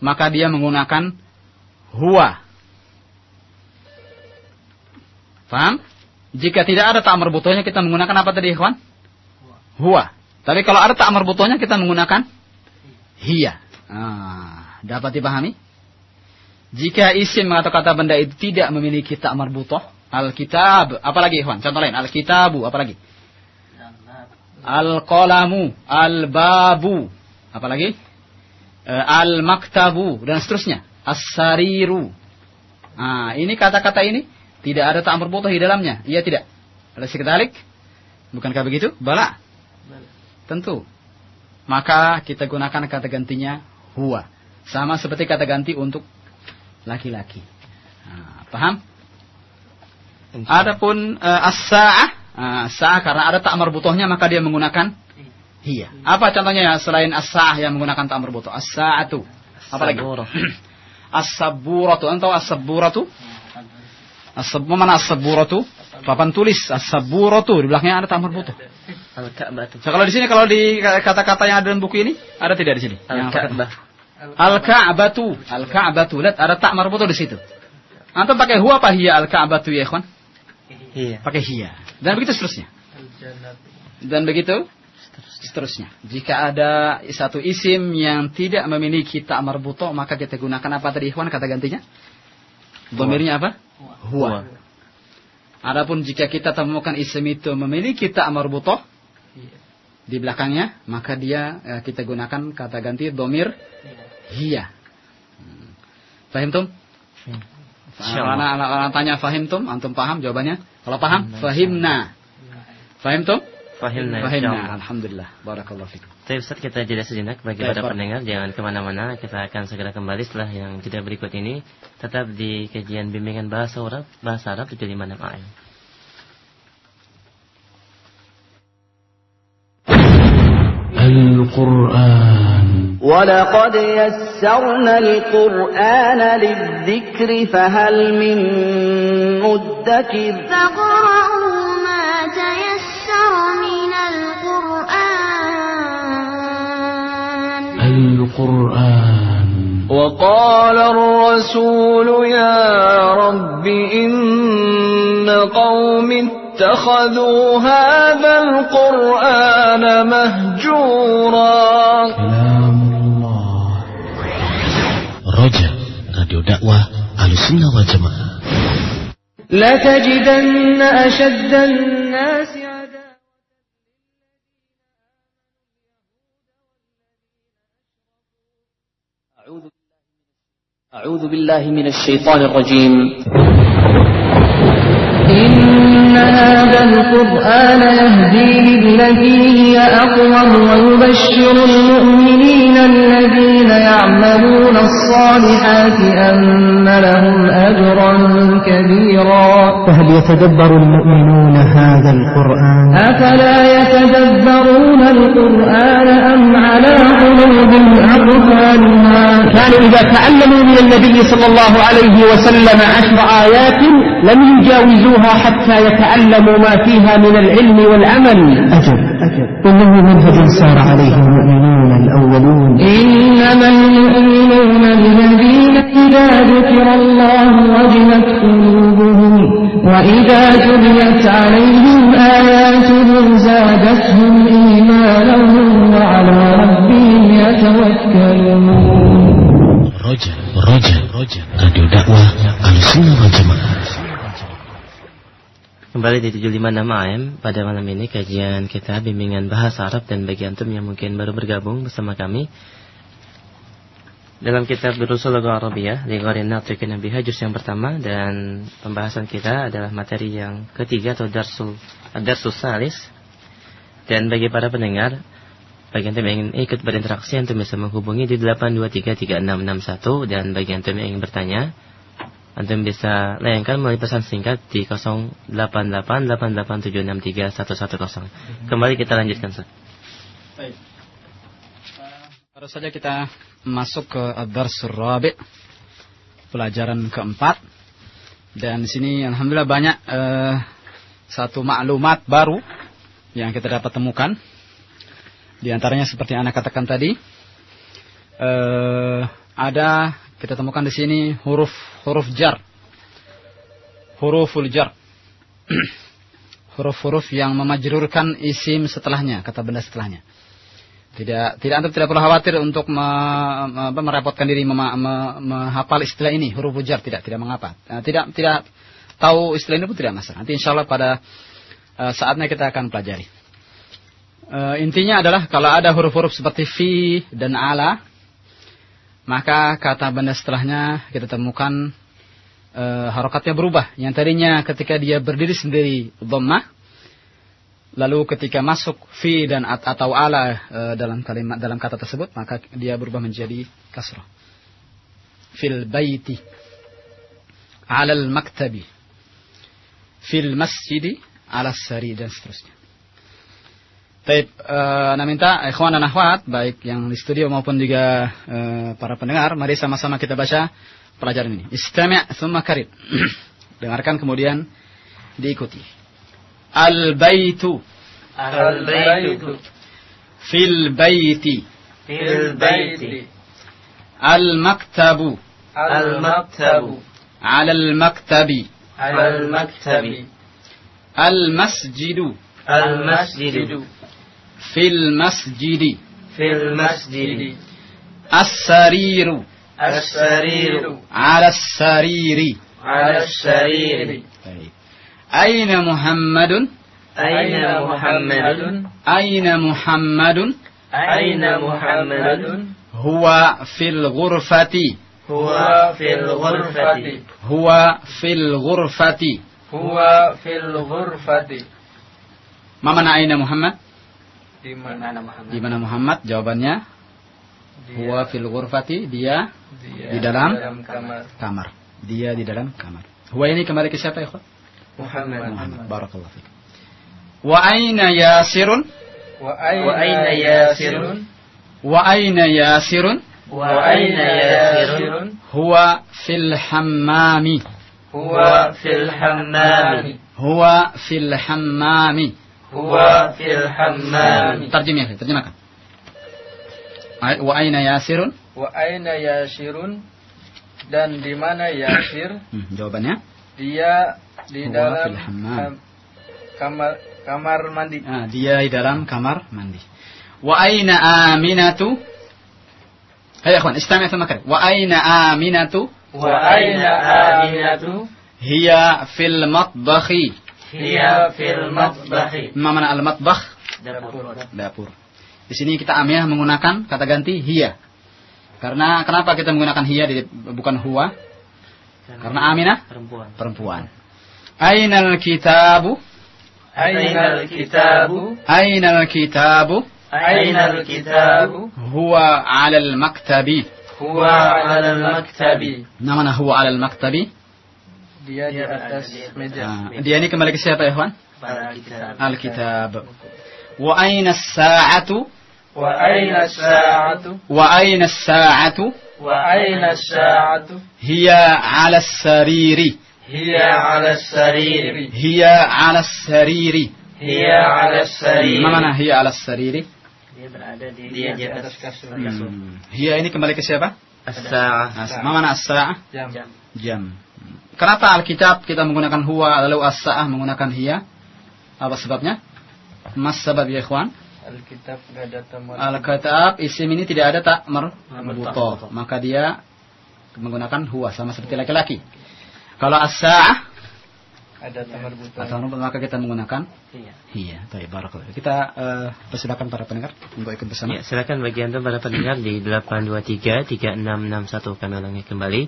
maka dia menggunakan huwa. Paham? Jika tidak ada ta'amur butuhnya kita menggunakan apa tadi ikhwan? Huwa. Tapi kalau ada ta'amur butuhnya kita menggunakan hiya. Ah, dapat dipahami? Jika isim atau kata benda itu tidak memiliki ta'amur butuh, Alkitab, apalagi ikhwan? Contoh lain, Alkitabu, apalagi? Al-qalamu, al-babu, apalagi? E, al-maktabu dan seterusnya. As-sariru. Nah, ini kata-kata ini tidak ada ta'amur butuh di dalamnya. Iya tidak? Ada sekretalik? Bukankah begitu? Bala. Tentu. Maka kita gunakan kata gantinya huwa. Sama seperti kata ganti untuk laki-laki. Nah, paham? Adapun uh, as-sa'ah, uh, as-sa'ah karena ada ta'amur butuhnya maka dia menggunakan hiya. Apa contohnya ya selain as-sa'ah yang menggunakan ta'amur butuh? As-sa'atu. Apa lagi? [CLEARS THROAT] As-saburatu. Entau as-saburatu? As-sab mana as-saburatu? Papan tulis as-saburatu di belakangnya ada ta'amur butuh. Al-Ka'bah. So, kalau di sini kalau di kata-kata yang ada dalam buku ini ada tidak di sini? Al-Ka'bah. Al-Ka'batu. Al-Ka'batu. Lihat ada tak marbuto di situ. Antum pakai huwa apa hiya al-Ka'batu ya ikhwan? Iya. Pakai hiya. Dan begitu seterusnya. Dan begitu seterusnya. Jika ada satu isim yang tidak memiliki tak marbuto, maka kita gunakan apa tadi ikhwan kata gantinya? Domirnya apa? Huwa. Adapun jika kita temukan isim itu memiliki tak marbuto di belakangnya, maka dia eh, kita gunakan kata ganti domir hiya. Hmm. Fahim tum? Insyaallah. Anak, anak, anak tanya fahim tum, antum paham jawabannya? Kalau paham, fahimna. Fahim tum? Fahimna. Fahimna. Alhamdulillah. Barakallahu fikum. Tapi Ustaz kita jeda sejenak bagi Baik, para pendengar jangan ke mana-mana kita akan segera kembali setelah yang jeda berikut ini tetap di kajian bimbingan bahasa Arab bahasa Arab 756 AM. القرآن. ولقد يسرنا القرآن للذكر فهل من مدكر؟ فاقرؤوا ما تيسر من القرآن. القرآن. وقال الرسول يا رب إن قوم اتخذوا هذا القرآن مهجورا. كلام الله. رجاء راديو دعوة على السنة والجماعة. لتجدن أشد الناس أعوذ بالله من الشيطان الرجيم. إن هذا القرآن يهدي للتي هي أقوم ويبشر المؤمنين الذين يعملون الصالحات أن لهم أجرا كبيرا. فهل يتدبر المؤمنون هذا القرآن؟ أفلا يتدبرون القرآن أم على قلوب أقفالها؟ كانوا إذا تعلموا من النبي صلى الله عليه وسلم عشر آيات لم يجاوزوها حتى يتعلموا ما فيها من العلم والعمل. أجل أجل. إنه منهج سار عليه المؤمنون الأولون. إنما المؤمنون الذين إذا ذكر الله وجلت قلوبهم وإذا تليت عليهم آياته زادتهم إيمانا وعلى ربهم يتوكلون. Roja, Roja, Radio Dakwah Al-Sunnah wal Jamaah. Kembali di 756 AM pada malam ini kajian kita bimbingan bahasa Arab dan bagi antum yang mungkin baru bergabung bersama kami dalam kitab Berusul Lagu Arabiyah di Gharin Natiqin Nabi Hajus yang pertama. Dan pembahasan kita adalah materi yang ketiga atau Darsul Darsul Salis. Dan bagi para pendengar bagi antum yang ingin ikut berinteraksi antum bisa menghubungi di 8233661 dan bagi antum yang ingin bertanya Antum bisa layangkan melalui pesan singkat di 0888763110. Kembali kita lanjutkan, Ustaz. Baik. Baru saja kita masuk ke Ad-Darsur Rabi' pelajaran keempat dan di sini alhamdulillah banyak eh, satu maklumat baru yang kita dapat temukan. Di antaranya seperti yang Anda katakan tadi eh, ada kita temukan di sini huruf huruf jar. Huruful jar. [CLEARS THROAT] Huruf-huruf yang memajrurkan isim setelahnya, kata benda setelahnya. Tidak tidak antum tidak perlu khawatir untuk me, me, merepotkan diri mema, me, menghafal istilah ini, huruf jar tidak tidak mengapa. Eh, tidak tidak tahu istilah ini pun tidak masalah. Nanti insya Allah pada eh, saatnya kita akan pelajari. Eh, intinya adalah kalau ada huruf-huruf seperti fi dan ala, maka kata benda setelahnya kita temukan e, harokatnya berubah. Yang tadinya ketika dia berdiri sendiri dhammah, lalu ketika masuk fi dan at atau ala e, dalam kalimat dalam kata tersebut, maka dia berubah menjadi kasrah. Fil baiti, alal maktabi, fil masjidi, ala sari dan seterusnya. Baik, uh, nah minta ikhwan dan akhwat, baik yang di studio maupun juga uh, para pendengar, mari sama-sama kita baca pelajaran ini. Istami' thumma karib. [CLEARS THROAT] Dengarkan kemudian diikuti. Al-baitu. Al-baitu. Fil baiti. Fil baiti. Al-maktabu. Al-maktabu. Ala al-maktabi. Al-maktabi. Al-masjidu. Al-masjidu. Fil masjidi. Fil masjidi. As-sariru. As-sariru. Ala as-sariri. Ala as-sariri. Baik. Aina Muhammadun? Aina Muhammadun? Aina Muhammadun? Aina Muhammadun? Huwa fil ghurfati. Huwa fil ghurfati. Huwa fil ghurfati. Huwa fil ghurfati. Ma mana aina Muhammad? Di mana Muhammad? Di mana Muhammad? Jawabannya Dia, huwa fil ghurfati. Dia dia di dalam kamar. kamar. Dia di dalam kamar. Huwa ini kembali ke siapa Ikhwan? Muhammad. Muhammad. Barakallahu fiik. Wa aina Yasirun? Wa aina, Wa aina Yasirun? Wa aina Yasirun? Wa aina Yasirun? Huwa fil hammami. Huwa fil hammami. Huwa fil hammami. Huwa fil hammami. Terjemah ya, terjemahkan. Wa aina Yasirun? Wa aina Yasirun? Dan di mana Yasir? [CLEARS THROAT] Hmm, jawabannya? Dia di Huwa dalam fil hammam. kam- kamar kamar mandi. Ah, dia di dalam kamar mandi. Wa aina Aminatu? Hai ikhwan, istami' thumma karib. Wa aina Aminatu? Wa aina Aminatu? Hiya fil matbakhi. Hiya fil matbahi. Ma mana al-matbakh? Dapur. Dapur. Di sini kita Aminah menggunakan kata ganti hiya. Karena kenapa kita menggunakan hiya di- bukan huwa? Karena Aminah perempuan. perempuan. Ainal kitabu? Ainal kitabu Ainal kitabu? Ainal kitabu Huwa 'alal maktabi. Huwa 'alal maktabi Namanya huwa 'alal maktabi? Dia di atas meja Nah, dia ini kembali ke siapa ya, Ikhwan? Al-kitab. Wa aina as-sa'atu? Wa aina as-sa'atu Wa aina as-sa'atu? Wa aina as-sa'atu Hiya 'ala as-sariri. Hiya 'ala as-sariri Hiya 'ala as-sariri. Hiya 'ala as-sariri Ma mana hiya 'ala as-sariri? Dia berada di Dia di atas kasur Hmm. Hiya ini kembali ke siapa? as-sa'ah. As- Ma mana as-sa'ah? Jam Jam. Kenapa Alkitab kita menggunakan huwa lalu as-sa'ah menggunakan hiya? Apa sebabnya? Mas sebab ya ikhwan? Alkitab gak ada temuan Al-Kitab isim ini tidak ada tak marbutoh. Maka dia menggunakan huwa sama seperti laki-laki. Kalau as-sa'ah Ada tamar buta atau marbutoh, maka kita menggunakan Iya. hiya. Baik, barakallahu. Kita eh, persilakan para pendengar untuk ikut bersama. Ya, silakan bagi Anda para pendengar di 823 3661 kami ulangi kembali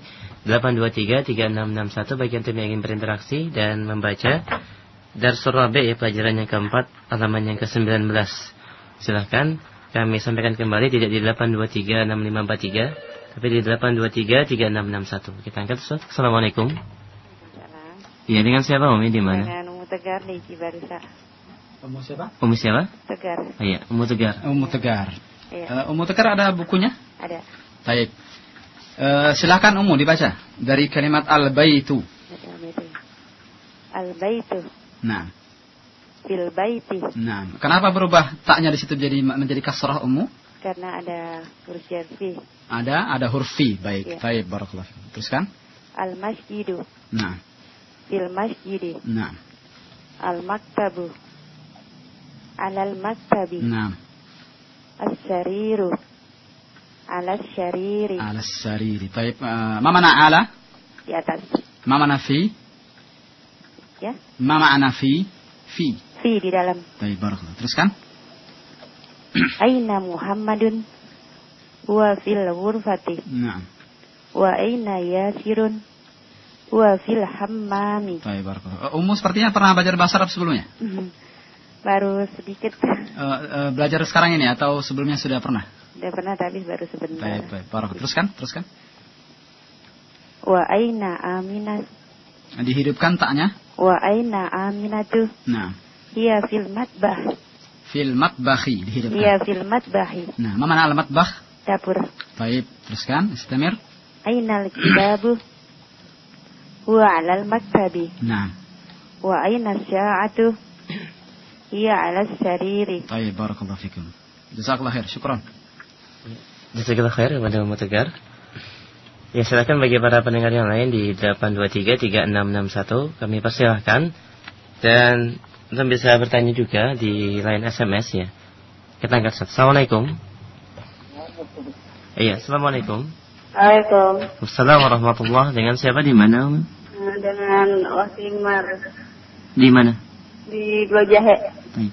823 3661 bagi Anda yang ingin berinteraksi dan membaca Darsul Rabi ya pelajaran yang keempat halaman yang ke-19. Silahkan kami sampaikan kembali tidak di 823 6543 tapi di 823 3661. Kita angkat Ustaz. Assalamualaikum. Iya dengan siapa Umi di mana? Dengan Umu Tegar di Cibarisa. Ummu siapa? Umi siapa? Tegar. Oh, iya, Umu Tegar. Ummu Tegar. Iya. Eh, Ummu Tegar ada bukunya? Ada. Baik. Eh, silakan Ummu dibaca dari kalimat al-baitu. Al-Baitu. Nah, Fil Baiti. nah. Kenapa berubah taknya di situ jadi menjadi kasrah Ummu? Karena ada huruf fi. Ada ada huruf fi. Baik, Iya. baik barakallahu. Teruskan. Al-Masjidu. Nah, Fil Masjidi. nah, Al-Maktabu. Alal Maktabi. nah. As-Sariru. Alas Syariri. Ala sariri. Baik, eh, ma mana ala? Di atas. Ma mana fi? Ya. Ma ma'ana fi? Fi. Fi di dalam. Baik, barakallahu. Teruskan. [CLEARS THROAT] Aina Muhammadun. Huwa fil ghurfati. Nah, Wa aina Yasirun. Huwa fil hammami. baik, barakallahu. Eh, Ummu sepertinya pernah belajar bahasa Arab sebelumnya? Baru sedikit. Eh, eh, belajar sekarang ini atau sebelumnya sudah pernah? Udah pernah tapi baru sebentar. Baik, baik. Barakallahu. Teruskan, teruskan. Wa aina Aminah. Dihidupkan taknya. Wa aina Aminatu. Nah, Hiya fil matbah. fil matbahi dihidupkan. Hiya fil matbahi. Nah, ma mana al matbah? Dapur. Baik, teruskan. Istamir. Aina al-kitabu. Huwa alal maktabi. Nah, Wa aina sya'atu. Hiya ala sariri. baik. Barakallahu fikum. Jazakallah khair. Syukran. Jazakallah khair kepada Umu Tegar. Ya silakan bagi para pendengar yang lain di 8233661 kami persilahkan dan Anda bisa bertanya juga di line SMS ya. Kita angkat. Assalamualaikum. Iya, Assalamualaikum. Waalaikumsalam. Assalamualaikum warahmatullahi Dengan siapa di mana? Dengan Wasimar Di mana? di Dua Jahe. Baik.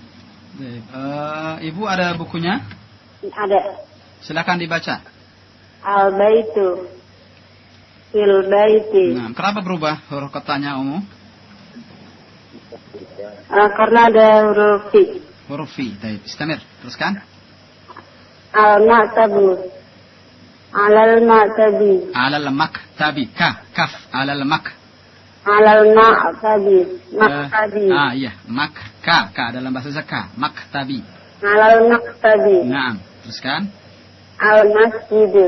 Eh, Ibu ada bukunya? Ada Silakan dibaca. al-baitu. Fil baiti. Nah, kenapa berubah huruf katanya Ummu? Ah, karena ada huruf fi. Huruf fi. Baik, istamir. Teruskan. Al-ma'tabu. Alal ma'tabi. Alal maktabi. Ka, kaf. Alal mak. Alal ma'tabi. Eh, Maktabi. ah, iya. Mak. Ka. Dalam bahasa Indonesia ka. Maktabi. Alal maktabi. Naam. Teruskan. Al-masjidu.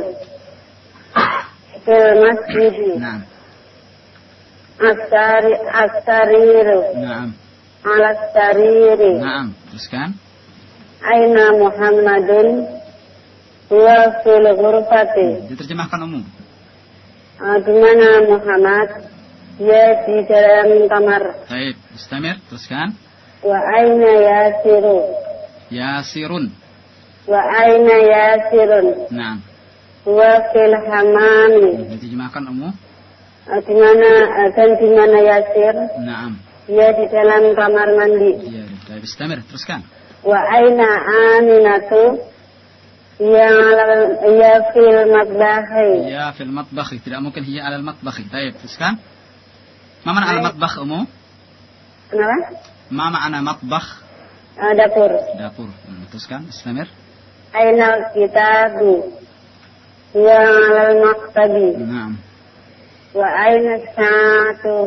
Fil masjidi. Naam. Asari, asariru. Naam. Ala sariri. Naam. Teruskan. Aina Muhammadun. Huwa fil ghurfati. Diterjemahkan umum. Ah, di mana Muhammad? Dia di dalam kamar. Baik. Istamir. Teruskan. Wa aina Yasiru. Yasirun. Wa aina Yasirun. Naam. Huwa fil hamami. Diterjemahkan umum. Ah, di mana ah, dan di mana Yasir? Naam. Dia di dalam kamar mandi. Iya. Baik. Istamir. Teruskan. Wa aina Aminatu? Alal hiya fil matbahi. Ya fil matbakhi. Tidak mungkin hiya alal matbakhi. Baik, teruskan. Ma mana al matbakh umum? Kenapa? Ma ma'ana matbakh? Ah, dapur. Dapur. Hmm, teruskan. Istamir. Ainal kitabu. Hiya alal maktabi. Naam. Wa aina sa'atu.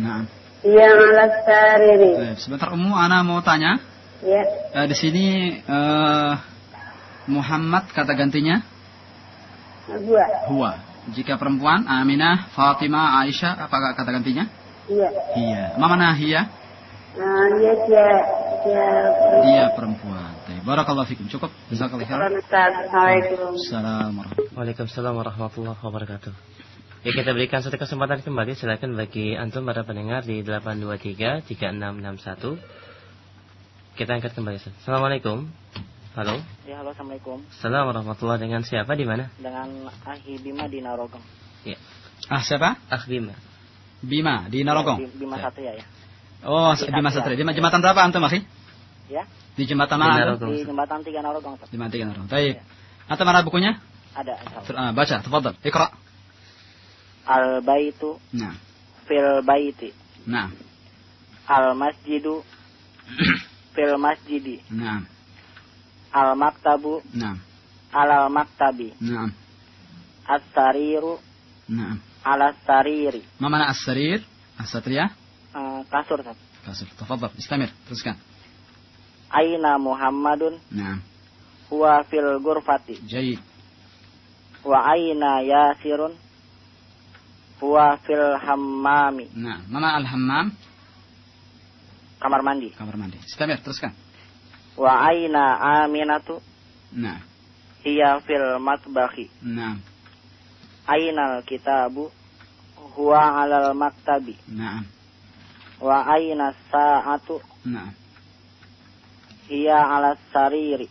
Naam. Hiya alal sariri. Baik, sebentar Ummu, ana mau tanya. Ya. Eh, di sini eh, Muhammad kata gantinya Dua. huwa. Jika perempuan Aminah, Fatimah, Aisyah apa kata gantinya? Iya. Hiya. Ma mana hiya? Ah, dia dia dia. Dia perempuan. Baik, Barakallahu fikum. Cukup. Jazakallahu khairan. Assalamualaikum. Assalamualaikum. Waalaikumsalam warahmatullahi wabarakatuh. Ya kita berikan satu kesempatan kembali silakan bagi antum para pendengar di 823 3661. Kita angkat kembali. Assalamualaikum. Halo. Ya, halo, assalamualaikum. Assalamualaikum warahmatullahi dengan siapa di mana? Dengan Ahi Bima di Narogong. Ya. Ah, siapa? Ah Bima. Bima di Narogong. Bi- Bima Satria ya. Oh, Di Bima Satria. Di jembatan berapa antum, akhi? Ya. Di jembatan Di mana? Di jembatan tiga Narogong. Ustaz. Jembatan tiga Narogong. Baik. Antum mana bukunya? Ada. ah, baca, tafadhal. Iqra. Al baitu Nah. fil baiti. Nah. Al masjidu [CLEARS THROAT] fil masjidi. Nah. Al maktabu Nah. alal maktabi. Nah. As sariru Nah. Ala sariri. Ma mana as-sarir? As-satria? Eh, kasur. Kasur. Tafadhal. Istamir. Teruskan. Aina Muhammadun Nah. huwa fil gurfati. Jayyid. Wa aina Yasirun huwa fil hammami. Nah. Mana al-hammam? Kamar mandi. Kamar mandi. Istamir. Teruskan. Wa aina Aminatu Nah. hiya fil matbahi. Nah. Ainal kitabu huwa alal maktabi. Nah. Wa aina sa'atu Nah. hiya ala sariri.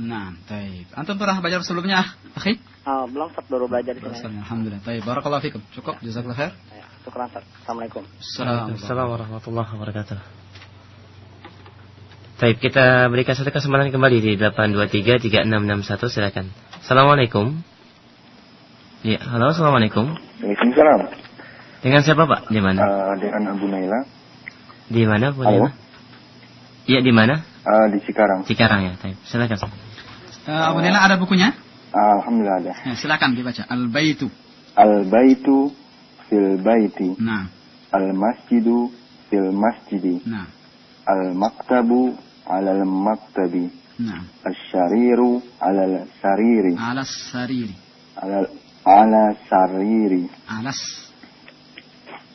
Nah. Baik. Antum pernah belajar sebelumnya, akhi? Oh, belum Ustaz baru belajar di sini. Alhamdulillah. Baik. Barakallahu fikum. Cukup. Jazakallahu khair. Ya, syukran Ustaz. Assalamualaikum. Assalamualaikum warahmatullahi wabarakatuh. Baik, kita berikan satu kesempatan kembali di 823 3661 silakan. Assalamualaikum. Ya, halo, assalamualaikum. Waalaikumsalam. Dengan siapa Pak? Di mana? Eh, dengan Abu Naila Di mana Bu? Nina? Iya, di mana? eh, di Cikarang. Cikarang ya. Baik, Silakan. Eh, Abu Nila ada bukunya? Alhamdulillah ada. Ya, silakan dibaca. Al-Baitu. Al baitu fil baiti. Nah. Al masjidu fil masjidi. Nah. Al maktabu alal maktabi. Nah. Al syariru alal sariri. Alas sariri. Alal ala sariri. Alas.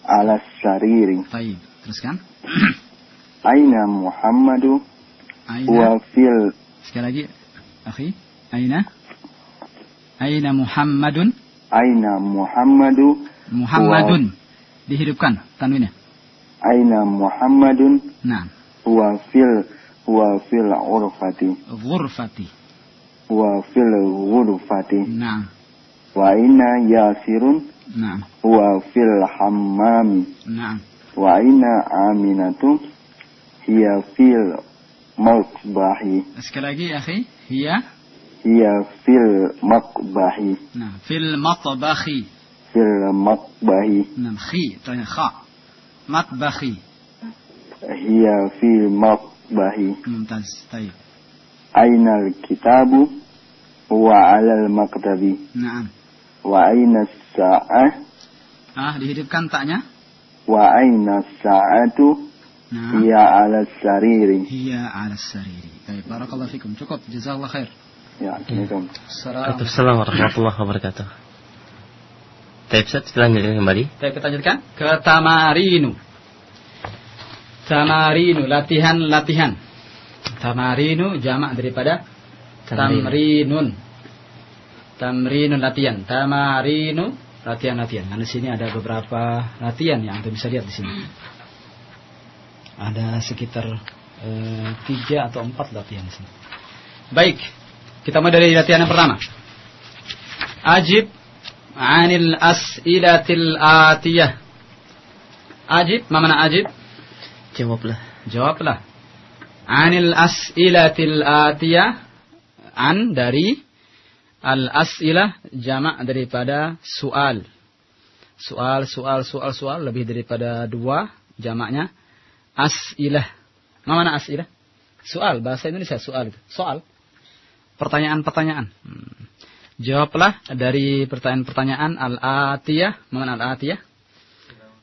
Ala sariri. Baik. Teruskan. [CLEARS THROAT] Aina Muhammadu Aina. wa fil Sekali lagi. Akhi. Aina. Aina Muhammadun. Aina Muhammadu Muhammadun. Dihidupkan tanwinnya. Aina Muhammadun Nah. wa fil wa fil urfati Ghurfati. wa fil ghurfati Nah. wa inna yasirun Wa fil hammami Nah. wa inna aminatu hiya fil makbahi Sekali lagi akhi. Hiya. hiya fil makbahi Nah. Fil matbakhi. fil makbahi Nah. Khi. Tanya kha. Matbakhi. hiya fil makbahi Mumtaz. Baik. aina kitabu wa alal maktabi Nah. Wa aina sa'ah Ah, dihidupkan taknya. wa aina sa'atu Nah. hiya ala sariri Hiya ala sariri. Baik, barakallahu fikum. Cukup. Jazakallah khair. ya assalamualaikum Assalamualaikum. Warahmatullahi wabarakatuh. Baik, Ustaz, kita lanjutkan kembali. Baik, kita lanjutkan ke tamarinu. Tamarinu, latihan-latihan. Tamarinu jamak daripada Tamrin. tamrinun. Tamrinun latihan. Tamarinu latihan-latihan. Karena di sini ada beberapa latihan yang Anda bisa lihat di sini. Ada sekitar eh, tiga atau empat latihan di sini. Baik, kita mulai dari latihan yang pertama. Ajib anil as'ilatil atiyah. Ajib, ma mana ajib? Jawablah. Jawablah. Anil as'ilatil atiyah. An dari Al-as'ilah jamak daripada soal. Soal, soal, soal, soal lebih daripada dua jamaknya as'ilah. Mana as'ilah? Soal bahasa Indonesia soal. Soal. Pertanyaan-pertanyaan. Hmm. Jawablah dari pertanyaan-pertanyaan al-atiyah. Mana al-atiyah?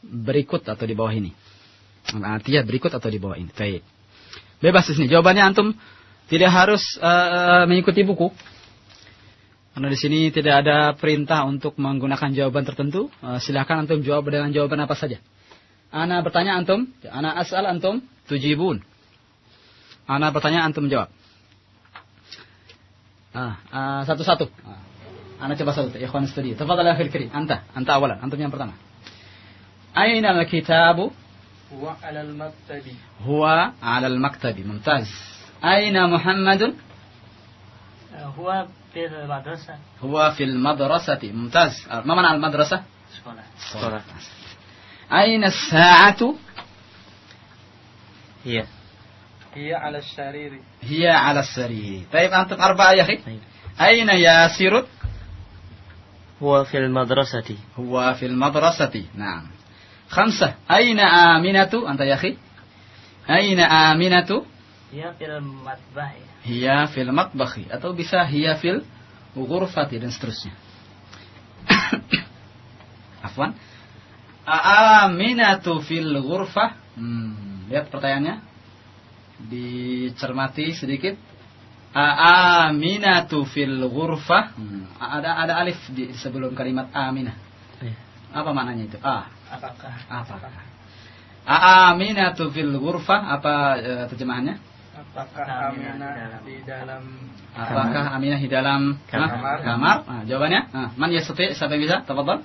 Berikut atau di bawah ini. Al-atiyah berikut atau di bawah ini. Baik. Bebas di sini. Jawabannya antum tidak harus uh, mengikuti buku. Karena di sini tidak ada perintah untuk menggunakan jawaban tertentu. Uh, silakan antum jawab dengan jawaban apa saja. Ana bertanya antum, ana asal antum tujibun. Ana bertanya antum jawab. Ah, uh, satu-satu. Ah. Ana coba satu. Ikhwan studi. Tafadhal akhir kiri. Anta, anta awalan. Antum yang pertama. Aina al-kitabu? Huwa 'ala al-maktabi. Huwa 'ala al-maktabi. Mumtaz. Aina Muhammadun? Huwa fil madrasah. Huwa fil madrasati. Mumtaz. Ma mana al-madrasah? Sekolah. Sekolah. Aina as-sa'atu? Iya. Hiya 'ala syariri. Hiya 'ala as-sarir. Baik, antum arba'a ya akhi. Aina Yasirut? Huwa fil madrasati. Huwa fil madrasati. Naam. Khamsah. Aina Aminatu? Anta ya akhi. Aina Aminatu? Hiya fil matbahi. Hiya fil matbakhi atau bisa hiya fil ghurfati dan seterusnya. [COUGHS] Afwan. Aminatu fil ghurfah? Hmm, lihat pertanyaannya. Dicermati sedikit. Aminatu fil ghurfah? Hmm, ada ada alif di sebelum kalimat aminah. Apa maknanya itu? A. Apakah? Apakah? Aminatu fil ghurfah apa uh, terjemahannya? Apakah Aminah di dalam Apakah Aminah di dalam Kamar. kamar? Nah, jawabannya? Nah, man yastati? Siapa yang bisa? Tafadhal.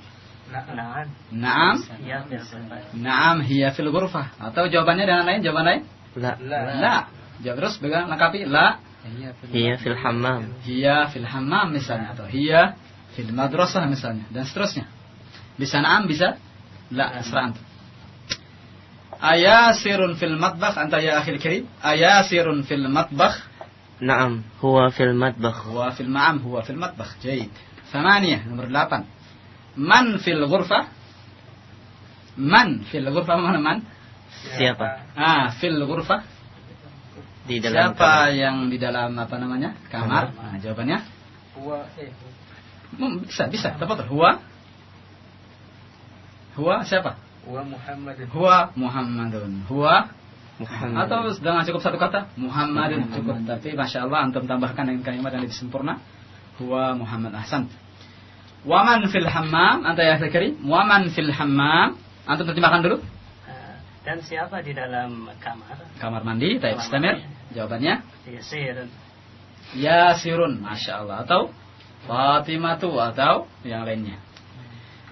Na'am. Naam. Ghurfah. Naam hiya fil ghurfah. Atau jawabannya dengan lain? Jawaban lain? La. La. Jawab terus pegang lengkapi la. Hiya fil hammam. Hiya fil hammam misalnya atau hiya fil madrasah misalnya dan seterusnya. Bisa naam bisa la serah antum. Ayasirun fil matbakh anta ya akhil karim. Ayasirun fil matbakh Naam. Huwa fil matbakh. huwa fil ma'am huwa fil matbakh. Jaid. Thamaniyah nomor 8. Man fil ghurfah? Man fil ghurfah mana man? Siapa? Ah, fil ghurfah. Di dalam Siapa kamar. yang di dalam apa namanya? Kamar. Nah, jawabannya Huwa eh Hmm, bisa bisa tepat huwa huwa siapa huwa Muhammadin. huwa Muhammadun. Huwa Muhammad. atau dengan cukup satu kata? Muhammadun. Cukup. Tapi masya Allah antum tambahkan dengan kalimat yang lebih sempurna. Huwa Muhammad. Ahsan. Waman fil hammam. Anta ya Zakari. Waman fil hammam. Antum terjemahkan dulu. Eh, Dan siapa di dalam kamar? kamar mandi. Taib istamir. mandi. jawabannya? Yasir. Yasirun. Masya Allah. Atau Fatimatu atau yang lainnya.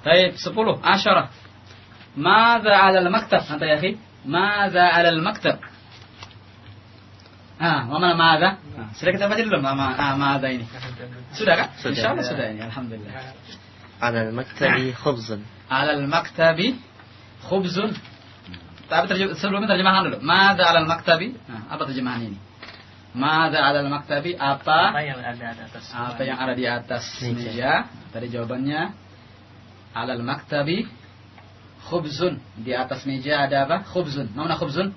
Taib 10 asyarah Mada ala al-maktab Anta ya akhi Mada ala al-maktab Ah, mana mada? Ah, sudah kita baca dulu mama ah, mada ini. Sudah kan? Sudah. Insyaallah sudah ini alhamdulillah. Ala al-maktabi khubzun. Ala al-maktabi khubzun. Tapi terjem, sebelumnya terjemahan dulu. Mada ala al-maktabi? Nah, apa terjemahan ini? Mada ala al-maktabi? Apa? Apa yang ada di atas? Apa yang ada di atas Meja. Tadi jawabannya alal maktabi khubzun. Di atas meja ada apa? Khubzun. Mana khubzun?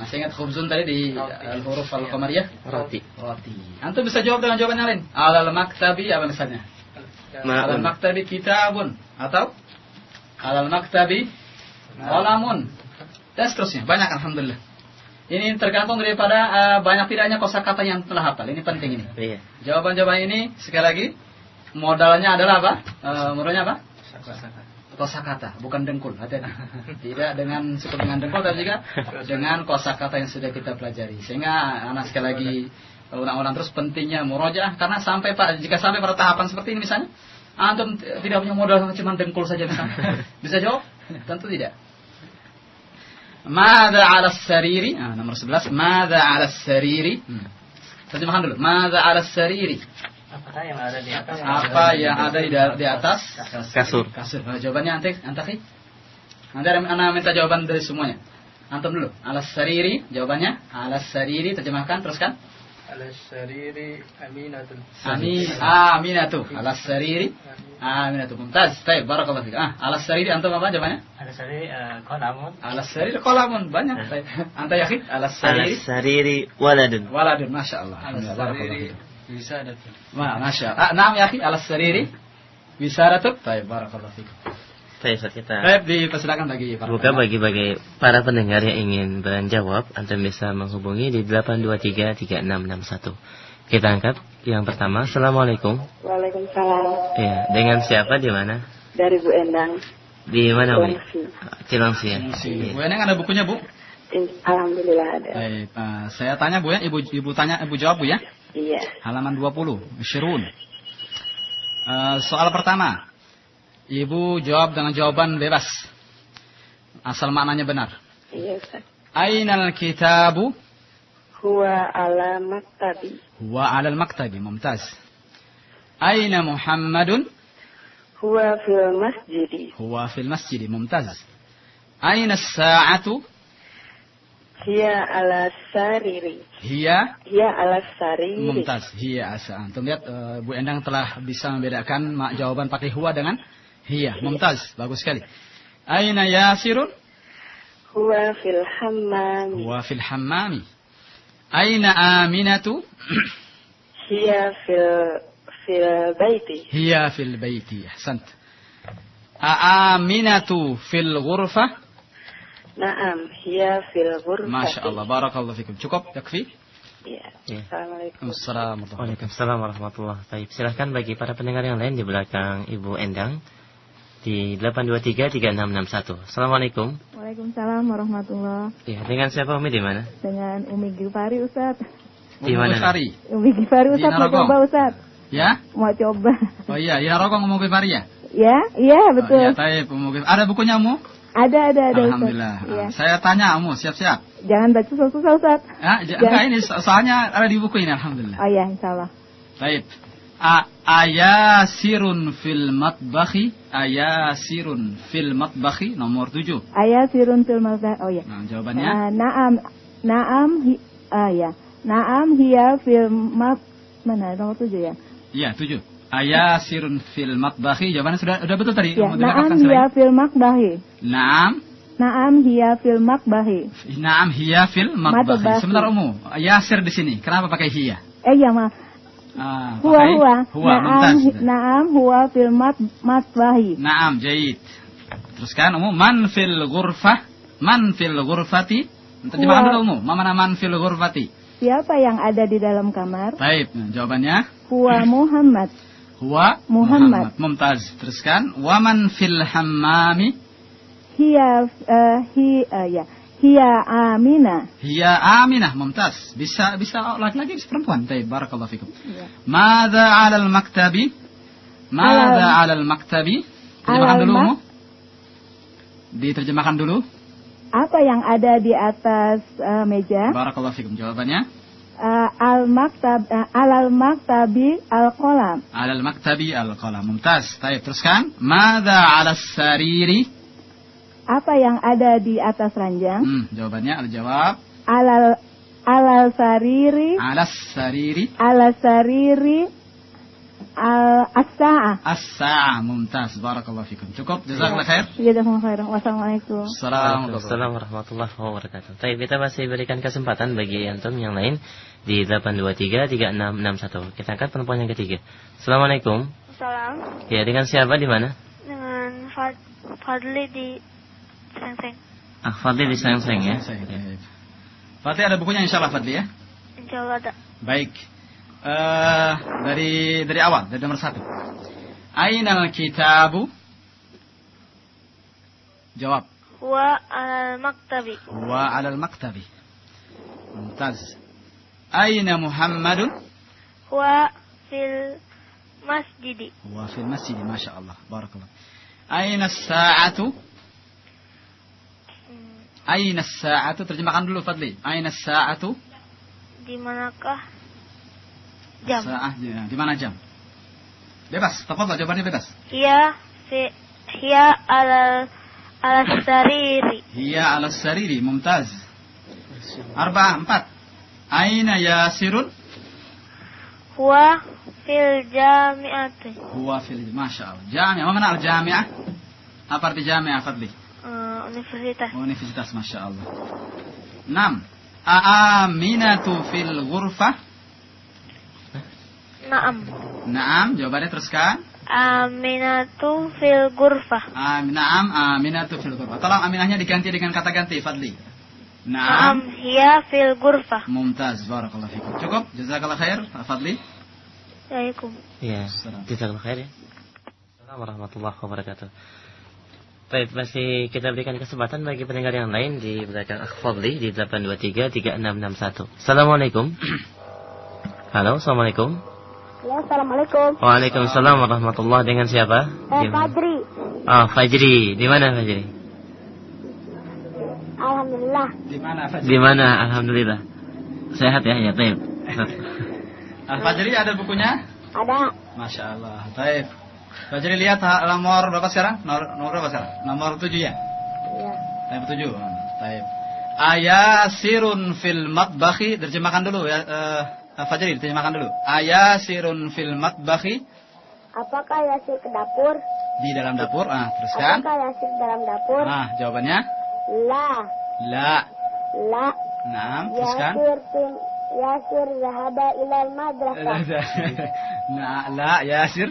Masih ingat khubzun tadi di al huruf al qamariyah? Roti. Roti. Antum bisa jawab dengan jawaban yang lain. Alal maktabi apa misalnya? Alal maktabi kitabun atau alal maktabi qalamun. Dan seterusnya. Banyak alhamdulillah. Ini tergantung daripada eh, banyak tidaknya kosakata yang telah hafal. Ini penting ini. Iya. Jawaban-jawaban ini sekali lagi modalnya adalah apa? Eh, modalnya apa? Kosakata, bukan dengkul. Hati-hati. [LAUGHS] Tidak dengan cukup dengan dengkul, tapi juga dengan kosakata yang sudah kita pelajari. Sehingga anak sekali lagi ulang-ulang terus pentingnya murojaah karena sampai pak jika sampai pada tahapan seperti ini misalnya antum tidak punya modal cuma dengkul saja misalnya [LAUGHS] bisa jawab tentu tidak Mada ala sariri ah, nomor 11 Mada ala sariri hmm. terjemahkan dulu Mada ala sariri Apakah yang ada di atas? apa yang ada di, atas Kasur. kasur Nah, jawabannya antek antaki nanti ada anak minta jawaban dari semuanya antum dulu alas sariri jawabannya alas sariri terjemahkan teruskan Ala sariri aminatul. Amin, aminatu. Ala sariri. Aminatu. Mumtaz. Baik, barakallahu fiik. Ah, ala sariri antum apa jawabannya? Ada sari uh, kolamun. Ala sariri qalamun banyak. Baik. Anta yakin? Ala Ala sariri. sariri waladun. Waladun, masya Allah. Ala Alhamdulillah, barakallahu sariri fiik. wisadatun. Ma, masya Allah. Ah, naam ya akhi, ala sariri. Wisaratun. Baik, barakallahu fiik. Baik, Ustaz, kita Baik, dipersilakan bagi para buka bagi bagi para pendengar yang ingin menjawab, Anda bisa menghubungi di 8233661. Kita angkat yang pertama. Assalamualaikum. Waalaikumsalam. Ya, dengan siapa di mana? Dari Bu Endang. Di mana, Wi? Cilengsi. Cilengsi ya. Si Bu Eneng ada bukunya, Bu? Alhamdulillah ada. Baik, eh, saya tanya Bu ya, Ibu Ibu tanya, Ibu jawab Bu ya. Iya. Halaman 20, Syirun. Eh, soal pertama. Ibu jawab dengan jawaban bebas. Asal maknanya benar. Iya Ustaz. Ainal kitabu Huwa ala maktabi. huwa 'alal maktabi. Mumtaz. Aina Muhammadun Huwa fil masjidi. huwa fil masjid. Mumtaz. Aina as-sa'atu Hiya ala sariri. hiya Hiya ala sariri. Mumtaz. Hiya asa. Antum lihat eh, Bu Endang telah bisa membedakan mak- jawaban pakai huwa dengan hiya. Mumtaz. Bagus sekali. Aina Yasirun? Huwa fil hammami. Huwa fil hammami. Aina Aminatu? [CLEARS THROAT] Hiya fil fil baiti. Hiya fil baiti. Ahsant. Aaminatu fil ghurfah? Naam, hiya fil ghurfati. Masya Allah. Barakallahu fikum. Cukup? Yakfi? Iya. Iya. Assalamualaikum. Assalamualaikum. Waalaikumsalam warahmatullahi wabarakatuh. Silahkan bagi para pendengar yang lain di belakang Ibu Endang di 8233661. Assalamualaikum. Waalaikumsalam warahmatullah. Ya, dengan siapa Umi di mana? Dengan Umi Gifari Ustaz. Di mana? Sari. Umi Gifari Ustaz mau coba Ustaz. Ya? Mau coba. Oh iya, ya Rokong Umu Bifari ya? Ya, iya Oh, betul. iya, taib, Umu Bifari. Ada bukunya Umu? Ada ada ada. Alhamdulillah. Ah, Saya tanya Umu, siap-siap. Jangan baca susah-susah Ustaz. Ya, Jangan. enggak ini so- soalnya ada di buku ini Alhamdulillah. Oh iya, insyaallah. Taib. A ayasirun fil matbakhi ayasirun fil matbakhi nomor 7. Ayat sirun fil mazhar. Oh iya. Nah, jawabannya Ah, naam naam hi, ah ya. Naam hiya fil mat mana nomor tujuh ya? iya 7. Ayasirun fil matbakhi jawabannya sudah sudah betul tadi. Ya, naam hiya fil makbahi. Naam Naam hiya fil makbahi. Naam hiya fil. Matbakhi. Sebentar Umu, Yasir di sini. Kenapa pakai hiya? Eh ya ma. Ah, Huwa huwa. Huwa, naam naam huwa fil mat matbahi. Naam, jayid. Teruskan Umu, man fil ghurfah? Man fil ghurfati? Terjemahkan dulu Umu. Ma mana man fil ghurfati? Siapa yang ada di dalam kamar? Baik, jawabannya Huwa Muhammad. Huwa Muhammad. Mumtaz. Teruskan, waman fil hammami? Hiya eh, hi eh, ya. Hiya Amina. Hiya Aminah. Mumtaz. Bisa bisa laki-laki bisa perempuan. Baik, barakallahu fikum. Ya. Mada 'ala al-maktabi? Mada 'ala al-maktabi? Terjemahkan dulu, mak- Umu. Diterjemahkan dulu. Apa yang ada di atas eh, meja? Barakallahu fikum. Jawabannya Eh, al maktab eh, alal maktabi al kolam. al-maktabi al-qalam. Mumtaz. Baik, teruskan. Mada 'ala as-sariri? Apa yang ada di atas ranjang? Hmm, jawabannya al-jawab Alal alal sariri 'ala as-sariri. ala sariri al as-sa'ah. As-sa'ah. Mumtaz. Barakallahu fikum. Cukup. Jazakallah khair. Jazakumullah khairan. Wassalamualaikum. Assalamualaikum. Warahmatullahi wabarakatuh. Baik, kita masih berikan kesempatan bagi antum yang lain di 8233661. Kita angkat perempuan yang ketiga. Assalamualaikum. Salam Ya, dengan siapa di mana? dengan Fad Fadli di Sengseng. Ah, Fadli di Sengseng ya. Fatih ada bukunya insya Allah Fadli ya. Insya Allah ada. Baik. Eh dari dari awal dari nomor satu. Ainal kitabu? Jawab. Wa al maktabi. Wa alal maktabi. Mumtaz. Aina Muhammadun? Wa fil masjidi. Wa fil masjid. Masya Allah. Barakallah. Aina sa'atu? Aina sa'atu? Terjemahkan dulu Fadli. Aina sa'atu? Di manakah jam? Sa'ah. Di mana jam? Bebas. Tafadhal jawabannya bebas. Hiya fi hiya al al sariri. Hiya ala sariri. Mumtaz. Arba, empat. Aina Yasirun? huwa fil jami'ati. Huwa fil Masya Allah. Jami'ah. Mana al-jami'ah? Apa arti jami'ah, Fadli? Eh, universitas. Universitas, Masya Allah. Enam. Aaminatu fil ghurfah. Naam. Naam. Jawabannya teruskan. Aminatu fil gurfah. Am, naam. Aminatu fil ghurfah. Tolong aminahnya diganti dengan kata ganti, Fadli. Naam Naam. hiya fil gurfah. Mumtaz. Barakallahu fikum. Cukup. Jazakallah khair, Fadli. Assalamualaikum. Iya. Jazakallah khair ya. Assalamualaikum warahmatullahi wabarakatuh. Baik, masih kita berikan kesempatan bagi pendengar yang lain di belakang Akhfadli di 8233661. Assalamualaikum. [CLEARS THROAT] Halo, Assalamualaikum. Ya, Assalamualaikum. Waalaikumsalam warahmatullahi Dengan siapa? Eh, mana? Fadri. Ah, Fajri. Di mana Fajri? Alhamdulillah. Di mana, Fajri? Di mana? Alhamdulillah. Sehat ya, ya, baik. [LAUGHS] Al-Fajri ada bukunya? Ada. Masya Allah. Baik. Fajri lihat ha- nomor berapa sekarang? Nomor, nomor berapa sekarang? Nomor tujuh ya? Iya. Nomor tujuh. Baik. Ayasirun fil matbakhi. Terjemahkan dulu ya. eh, Fajri, terjemahkan dulu. Ayasirun fil matbakhi. Apakah Yasir ke dapur? Di dalam dapur. Ah, teruskan. Apakah Yasir dalam dapur? Ah, jawabannya? La. La. La. Nah, teruskan. Yasir tim Yasir zahaba ilal madrasah. [LAUGHS] nah, la Yasir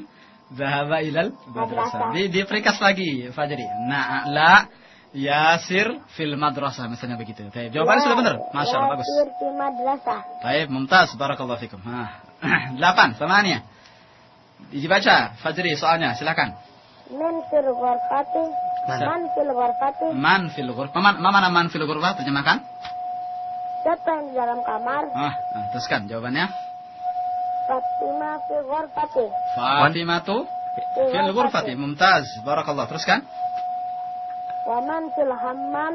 zahaba ilal madrasah. Di diperingkas lagi Fajri. Nah, la Yasir fil madrasah misalnya begitu. Baik, jawabannya sudah benar. Masya Allah bagus. Yasir fi madrasah. Baik, mumtaz. Barakallahu fikum. Nah, [CLEARS THROAT] delapan, samanya. Dibaca Fajri soalnya, silakan. Min fil ghurfati. Man fil ghurfati. Man fil ghurfah. Man, mana man fil ghurfah? Terjemahkan. Siapa yang di dalam kamar? Ah, nah, teruskan jawabannya. Fatimah fil ghurfati. Fatimatu fil ghurfati. Mumtaz. Barakallah. Teruskan. Wa man fil hammam.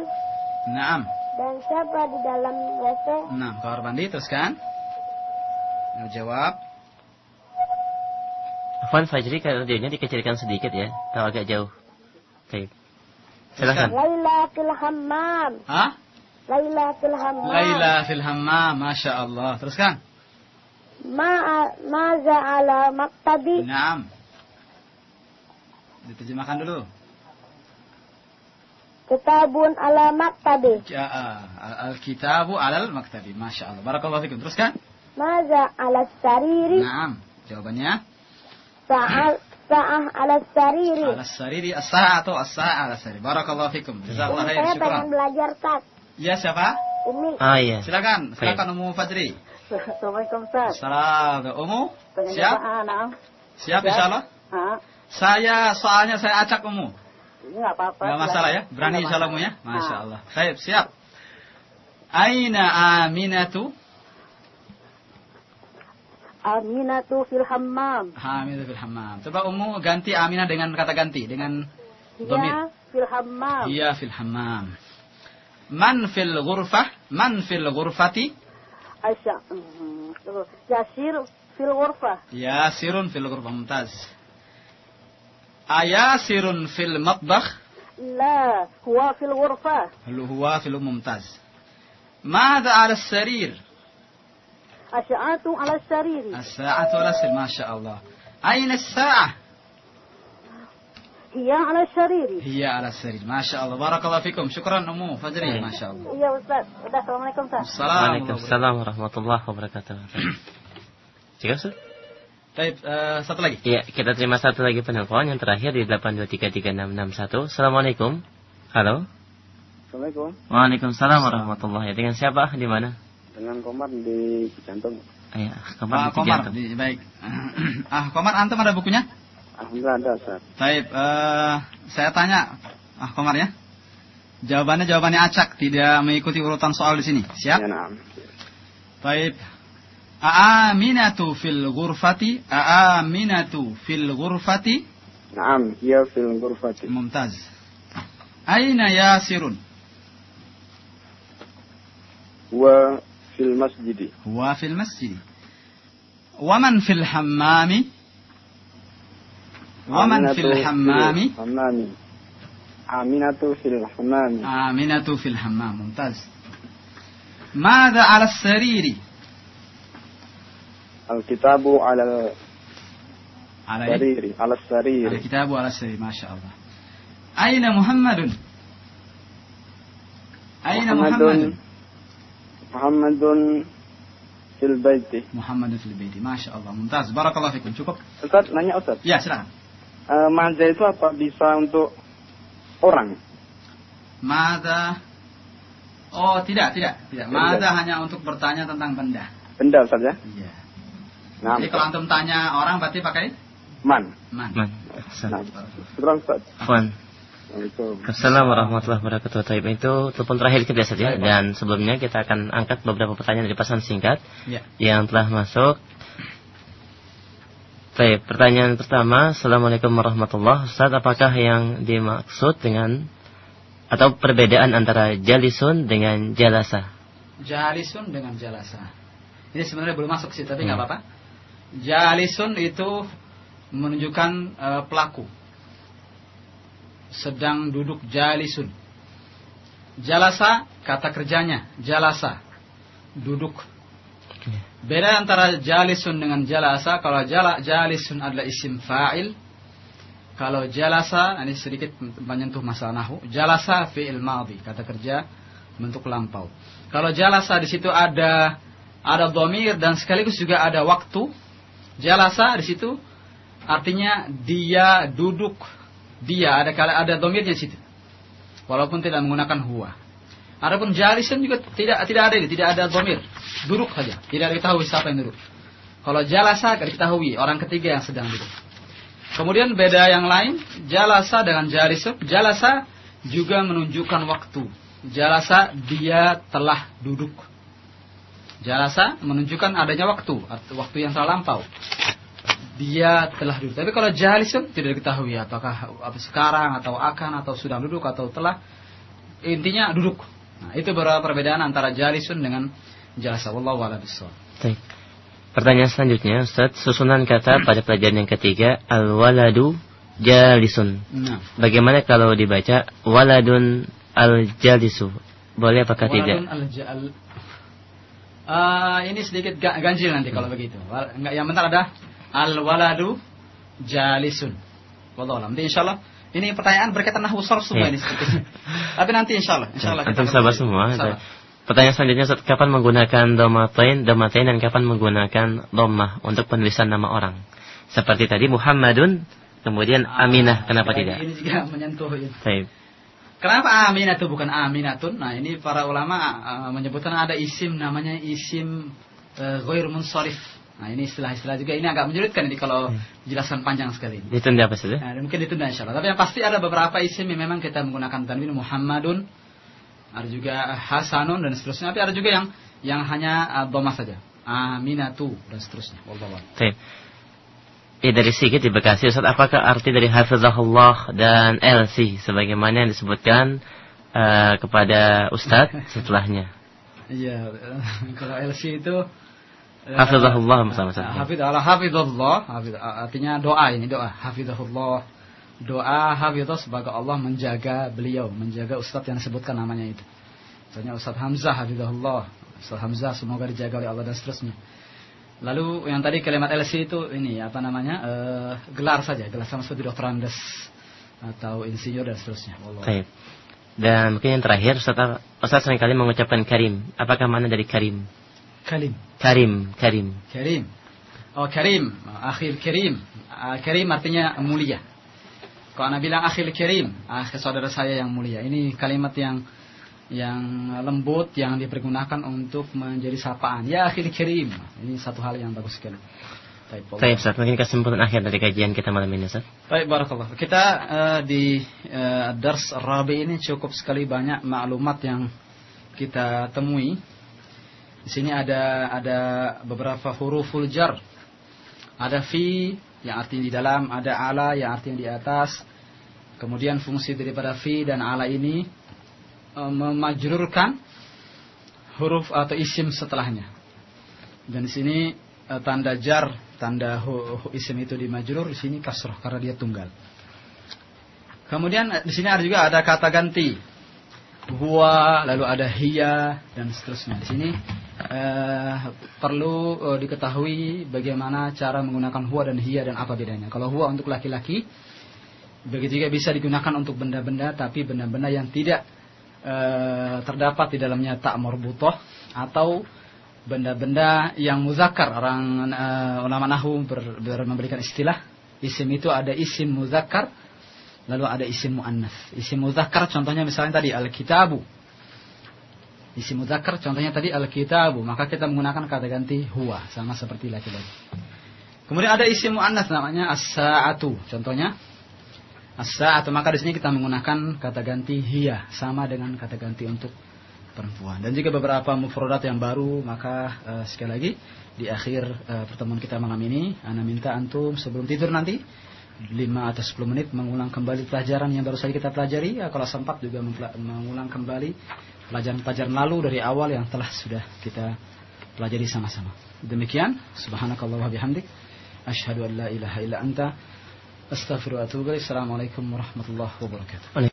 Naam. Dan siapa di dalam WC? Nah, kamar mandi teruskan. Mau jawab. Afwan Fajri radionya dikecilkan sedikit ya, kalau agak jauh. Baik. Silakan. Laila fil hammam. Hah? Laila fil hammam. Laila fil hammam. Masya Allah. Teruskan. Ma maza ala maktabi. Naam. Diterjemahkan dulu. Kitabun ala maktabi. Ja'a al-kitabu alal maktabi. Masya Allah. Barakallahu fikum. Teruskan. Maza ala sariri. Naam. Jawabannya. Sa'al sa'ah ala sariri. Ala sariri as-sa'a atau as-sa'a ala sariri. Barakallahu fikum. Jazakallah khair. Saya pengen belajar tak. Ya siapa? Umi. Ah iya. Silakan. Silakan Umu Fajri. Assalamualaikum Ustaz. Assalamualaikum. Umu? Siap? ah, nah. Siap Siap. insya Allah? Ah, Saya soalnya saya acak Umu. Ini nggak apa-apa. Enggak masalah ya? Berani Nggak insya Allah Umu masalah. ya? Masya Ah. Allah. Baik, siap. Aina Aminatu? Aminatu fil hammam. Hamidatu fil hammam. Coba Umu ganti Aminah dengan kata ganti. Dengan domir. Hiya fil hammam. Iya fil hammam. Man fil ghurfah? Man fil ghurfati? Aisyah. Hmm, tunggu. Yasir fil ghurfah. Yasirun fil ghurfah. Mumtaz. أياسر في المطبخ؟ لا هو في الغرفة. هو في الممتاز. ماذا على السرير؟ الساعة على السرير. الساعة على السرير ما شاء الله. أين الساعة؟ هي على السرير. هي على السرير ما شاء الله. بارك الله فيكم. شكرا أمو فجري ما شاء الله. يا أستاذ السلام عليكم. السلام. عليكم السلام ورحمة الله وبركاته. [COUGHS] Baik, eh, satu lagi. Iya, kita terima satu lagi penelpon yang terakhir di 8233661. Assalamualaikum. Halo. Assalamualaikum. Waalaikumsalam warahmatullahi wabarakatuh. Dengan siapa? Di mana? Dengan Komar di Cijantung. Iya, Pak kemarin di Komar, Cijantung. di- baik. [CLEARS THROAT] ah, Komar, antum ada bukunya? Alhamdulillah ada, Ustaz. Baik, eh, saya tanya, ah Komar ya. Jawabannya jawabannya acak, tidak mengikuti urutan soal di sini. Siap? Ya, na'am. Baik. أآمنة في الغرفة أآمنة في الغرفة. نعم هي في الغرفة. ممتاز. أين ياسر؟ وفي المسجد. وفي المسجد. ومن في الحمام؟ ومن في الحمام. آمنة في الحمام. آمنة في الحمام. ممتاز. ماذا على السرير؟ Al-kitabu ala Ala sariri. Ala sariri. Al-kitabu ala sari, Masya Allah. Aina Muhammadun? Aina Muhammadun? Muhammadun fil baiti. Muhammadun fil baiti. Masya Allah. Mumtaz. Barakallahu fikum. Cukup? Ustaz, nanya Ustaz. Ya, silakan. Eh, maja itu apa bisa untuk orang? Mada Oh, tidak, tidak, tidak. Mada hanya untuk bertanya tentang benda. Benda Ustaz ya? Iya. Nah, Jadi kalau antum tanya orang berarti pakai man. man. Man. Terus Ustaz. Assalamualaikum. Assalamualaikum warahmatullahi wabarakatuh. Taib itu telepon terakhir kita saja dan sebelumnya kita akan angkat beberapa pertanyaan dari pesan singkat Ya. yang telah masuk. Baik, pertanyaan pertama, Assalamualaikum warahmatullahi Ustaz, apakah yang dimaksud dengan atau perbedaan antara jalisun dengan jalasa? Jalisun dengan jalasa. Ini sebenarnya belum masuk sih, tapi nggak Hmm. apa-apa. Jalisun itu menunjukkan eh, pelaku. Sedang duduk jalisun. Jalasa kata kerjanya, jalasa. Duduk. Beda antara jalisun dengan jalasa. Kalau jala, jalisun adalah isim fa'il. Kalau jalasa, ini sedikit menyentuh masalah nahu. Jalasa fi'il madhi, kata kerja bentuk lampau. Kalau jalasa di situ ada ada domir dan sekaligus juga ada waktu. Jalasa di situ artinya dia duduk, dia ada kala ada domirnya di situ. Walaupun tidak menggunakan huwa. Adapun jalisun juga tidak tidak ada ini, tidak ada domir. Duduk saja, tidak diketahui siapa yang duduk. Kalau jalasa diketahui orang ketiga yang sedang duduk. Kemudian beda yang lain, jalasa dengan jalisun. Jalasa juga menunjukkan waktu. Jalasa dia telah duduk. Jalasa menunjukkan adanya waktu, waktu yang telah lampau. Dia telah duduk. Tapi kalau jalisun tidak diketahui apakah apa sekarang atau akan atau sudah duduk atau telah. Intinya duduk. Nah, itu beberapa perbedaan antara jalisun dengan jalasa. Wallahu a'lam. Baik. Pertanyaan selanjutnya, Ustaz, susunan kata pada pelajaran yang ketiga, al-waladu jalisun. Nah. Bagaimana kalau dibaca waladun al-jalisu? Boleh apakah tidak? Waladun Ah, ini sedikit ga- ganjil nanti kalau begitu. Wal- Enggak, yang bentar ada al-waladu jalisun. Wallahu a'lam. Nanti insyaallah ini pertanyaan berkaitan nahwu sarf semua Iya. ini sepertinya. Tapi nanti insyaallah, insyaallah Antum kita sabar berbagi. semua. Sabar. Pertanyaan selanjutnya, Ustaz, kapan menggunakan domatain, domatain dan kapan menggunakan domah untuk penulisan nama orang? Seperti tadi Muhammadun, kemudian Aminah, kenapa tidak? Ini juga menyentuh ini. Baik. Kenapa Aminah itu bukan Aminatun? Nah, ini para ulama uh, menyebutkan ada isim namanya isim uh, ghair munsharif. Nah, ini istilah-istilah juga ini agak menyulitkan ini kalau jelaskan panjang sekali. Ditunda apa saja? Nah, mungkin ditunda insya Allah. Tapi yang pasti ada beberapa isim yang memang kita menggunakan tanwin Muhammadun, ada juga Hasanun dan seterusnya. Tapi ada juga yang yang hanya uh, saja. Aminatu dan seterusnya. Wallahu a'lam. Ya dari Sigit di Bekasi, Ustaz, apakah arti dari Hafizahullah dan LC sebagaimana yang disebutkan eh, kepada Ustadz [LAUGHS] setelahnya? Iya, [LAUGHS] kalau LC itu eh, Hafizahullah bersama-sama. Hafidhullah, hafidhullah, hafidh- artinya doa ini doa, hafidhullah. Doa hafidhah sebagai Allah menjaga beliau, menjaga ustadz yang disebutkan namanya itu. Misalnya Ustadz Hamzah hafidhullah, Ustadz Hamzah semoga dijaga oleh Allah dan seterusnya. Lalu yang tadi kalimat LC itu ini apa namanya? eh, gelar saja, gelar sama seperti dokter Andes atau insinyur dan seterusnya. Baik. Dan mungkin yang terakhir, Ustaz, Ustaz sering kali mengucapkan Karim. Apakah mana dari Karim? Kalim. Karim, Karim. Karim. Oh Karim, akhir Karim. Ah, Karim artinya mulia. Kalau anda bilang akhir Karim, akhir saudara saya yang mulia. Ini kalimat yang yang lembut yang dipergunakan untuk menjadi sapaan. Ya akhir Karim. Ini satu hal yang bagus sekali. Baik, Ustaz. Mungkin kesimpulan akhir dari kajian kita malam ini, Ustaz. Baik, barakallah. Kita eh, di eh, Dars Rabi ini cukup sekali banyak maklumat yang kita temui. Di sini ada ada beberapa huruful jar. Ada fi yang artinya di dalam, ada ala yang artinya di atas. Kemudian fungsi daripada fi dan ala ini memajrurkan huruf atau isim setelahnya. Dan di sini eh, tanda jar, tanda isim itu di majrur, di sini kasrah karena dia tunggal. Kemudian eh, di sini ada juga ada kata ganti. huwa, lalu ada hiya dan seterusnya. Di sini eh, perlu eh, diketahui bagaimana cara menggunakan huwa dan hiya dan apa bedanya. Kalau huwa untuk laki-laki, begitu juga bisa digunakan untuk benda-benda, tapi benda-benda yang tidak eh, terdapat di dalamnya tak marbutoh atau benda-benda yang muzakkar. Orang uh, ulama nahu ber, ber, memberikan istilah isim itu ada isim muzakkar lalu ada isim muannas. Isim muzakkar contohnya misalnya tadi al-kitabu. Isim muzakkar contohnya tadi al-kitabu. Maka kita menggunakan kata ganti huwa sama seperti laki-laki. Kemudian ada isim muannas namanya as-sa'atu. Contohnya as-sa'atu maka di sini kita menggunakan kata ganti hiya sama dengan kata ganti untuk perempuan. Dan juga beberapa mufradat yang baru maka uh, sekali lagi di akhir uh, pertemuan kita malam ini ana minta antum sebelum tidur nanti 5 atau 10 menit mengulang kembali pelajaran yang baru saja kita pelajari. Ya, kalau sempat juga mengulang kembali pelajaran-pelajaran lalu dari awal yang telah sudah kita pelajari sama-sama. Demikian subhanakallah wa bihamdik asyhadu an la ilaha illa anta astaghfiruka wa atubu ilaik assalamualaikum warahmatullahi wabarakatuh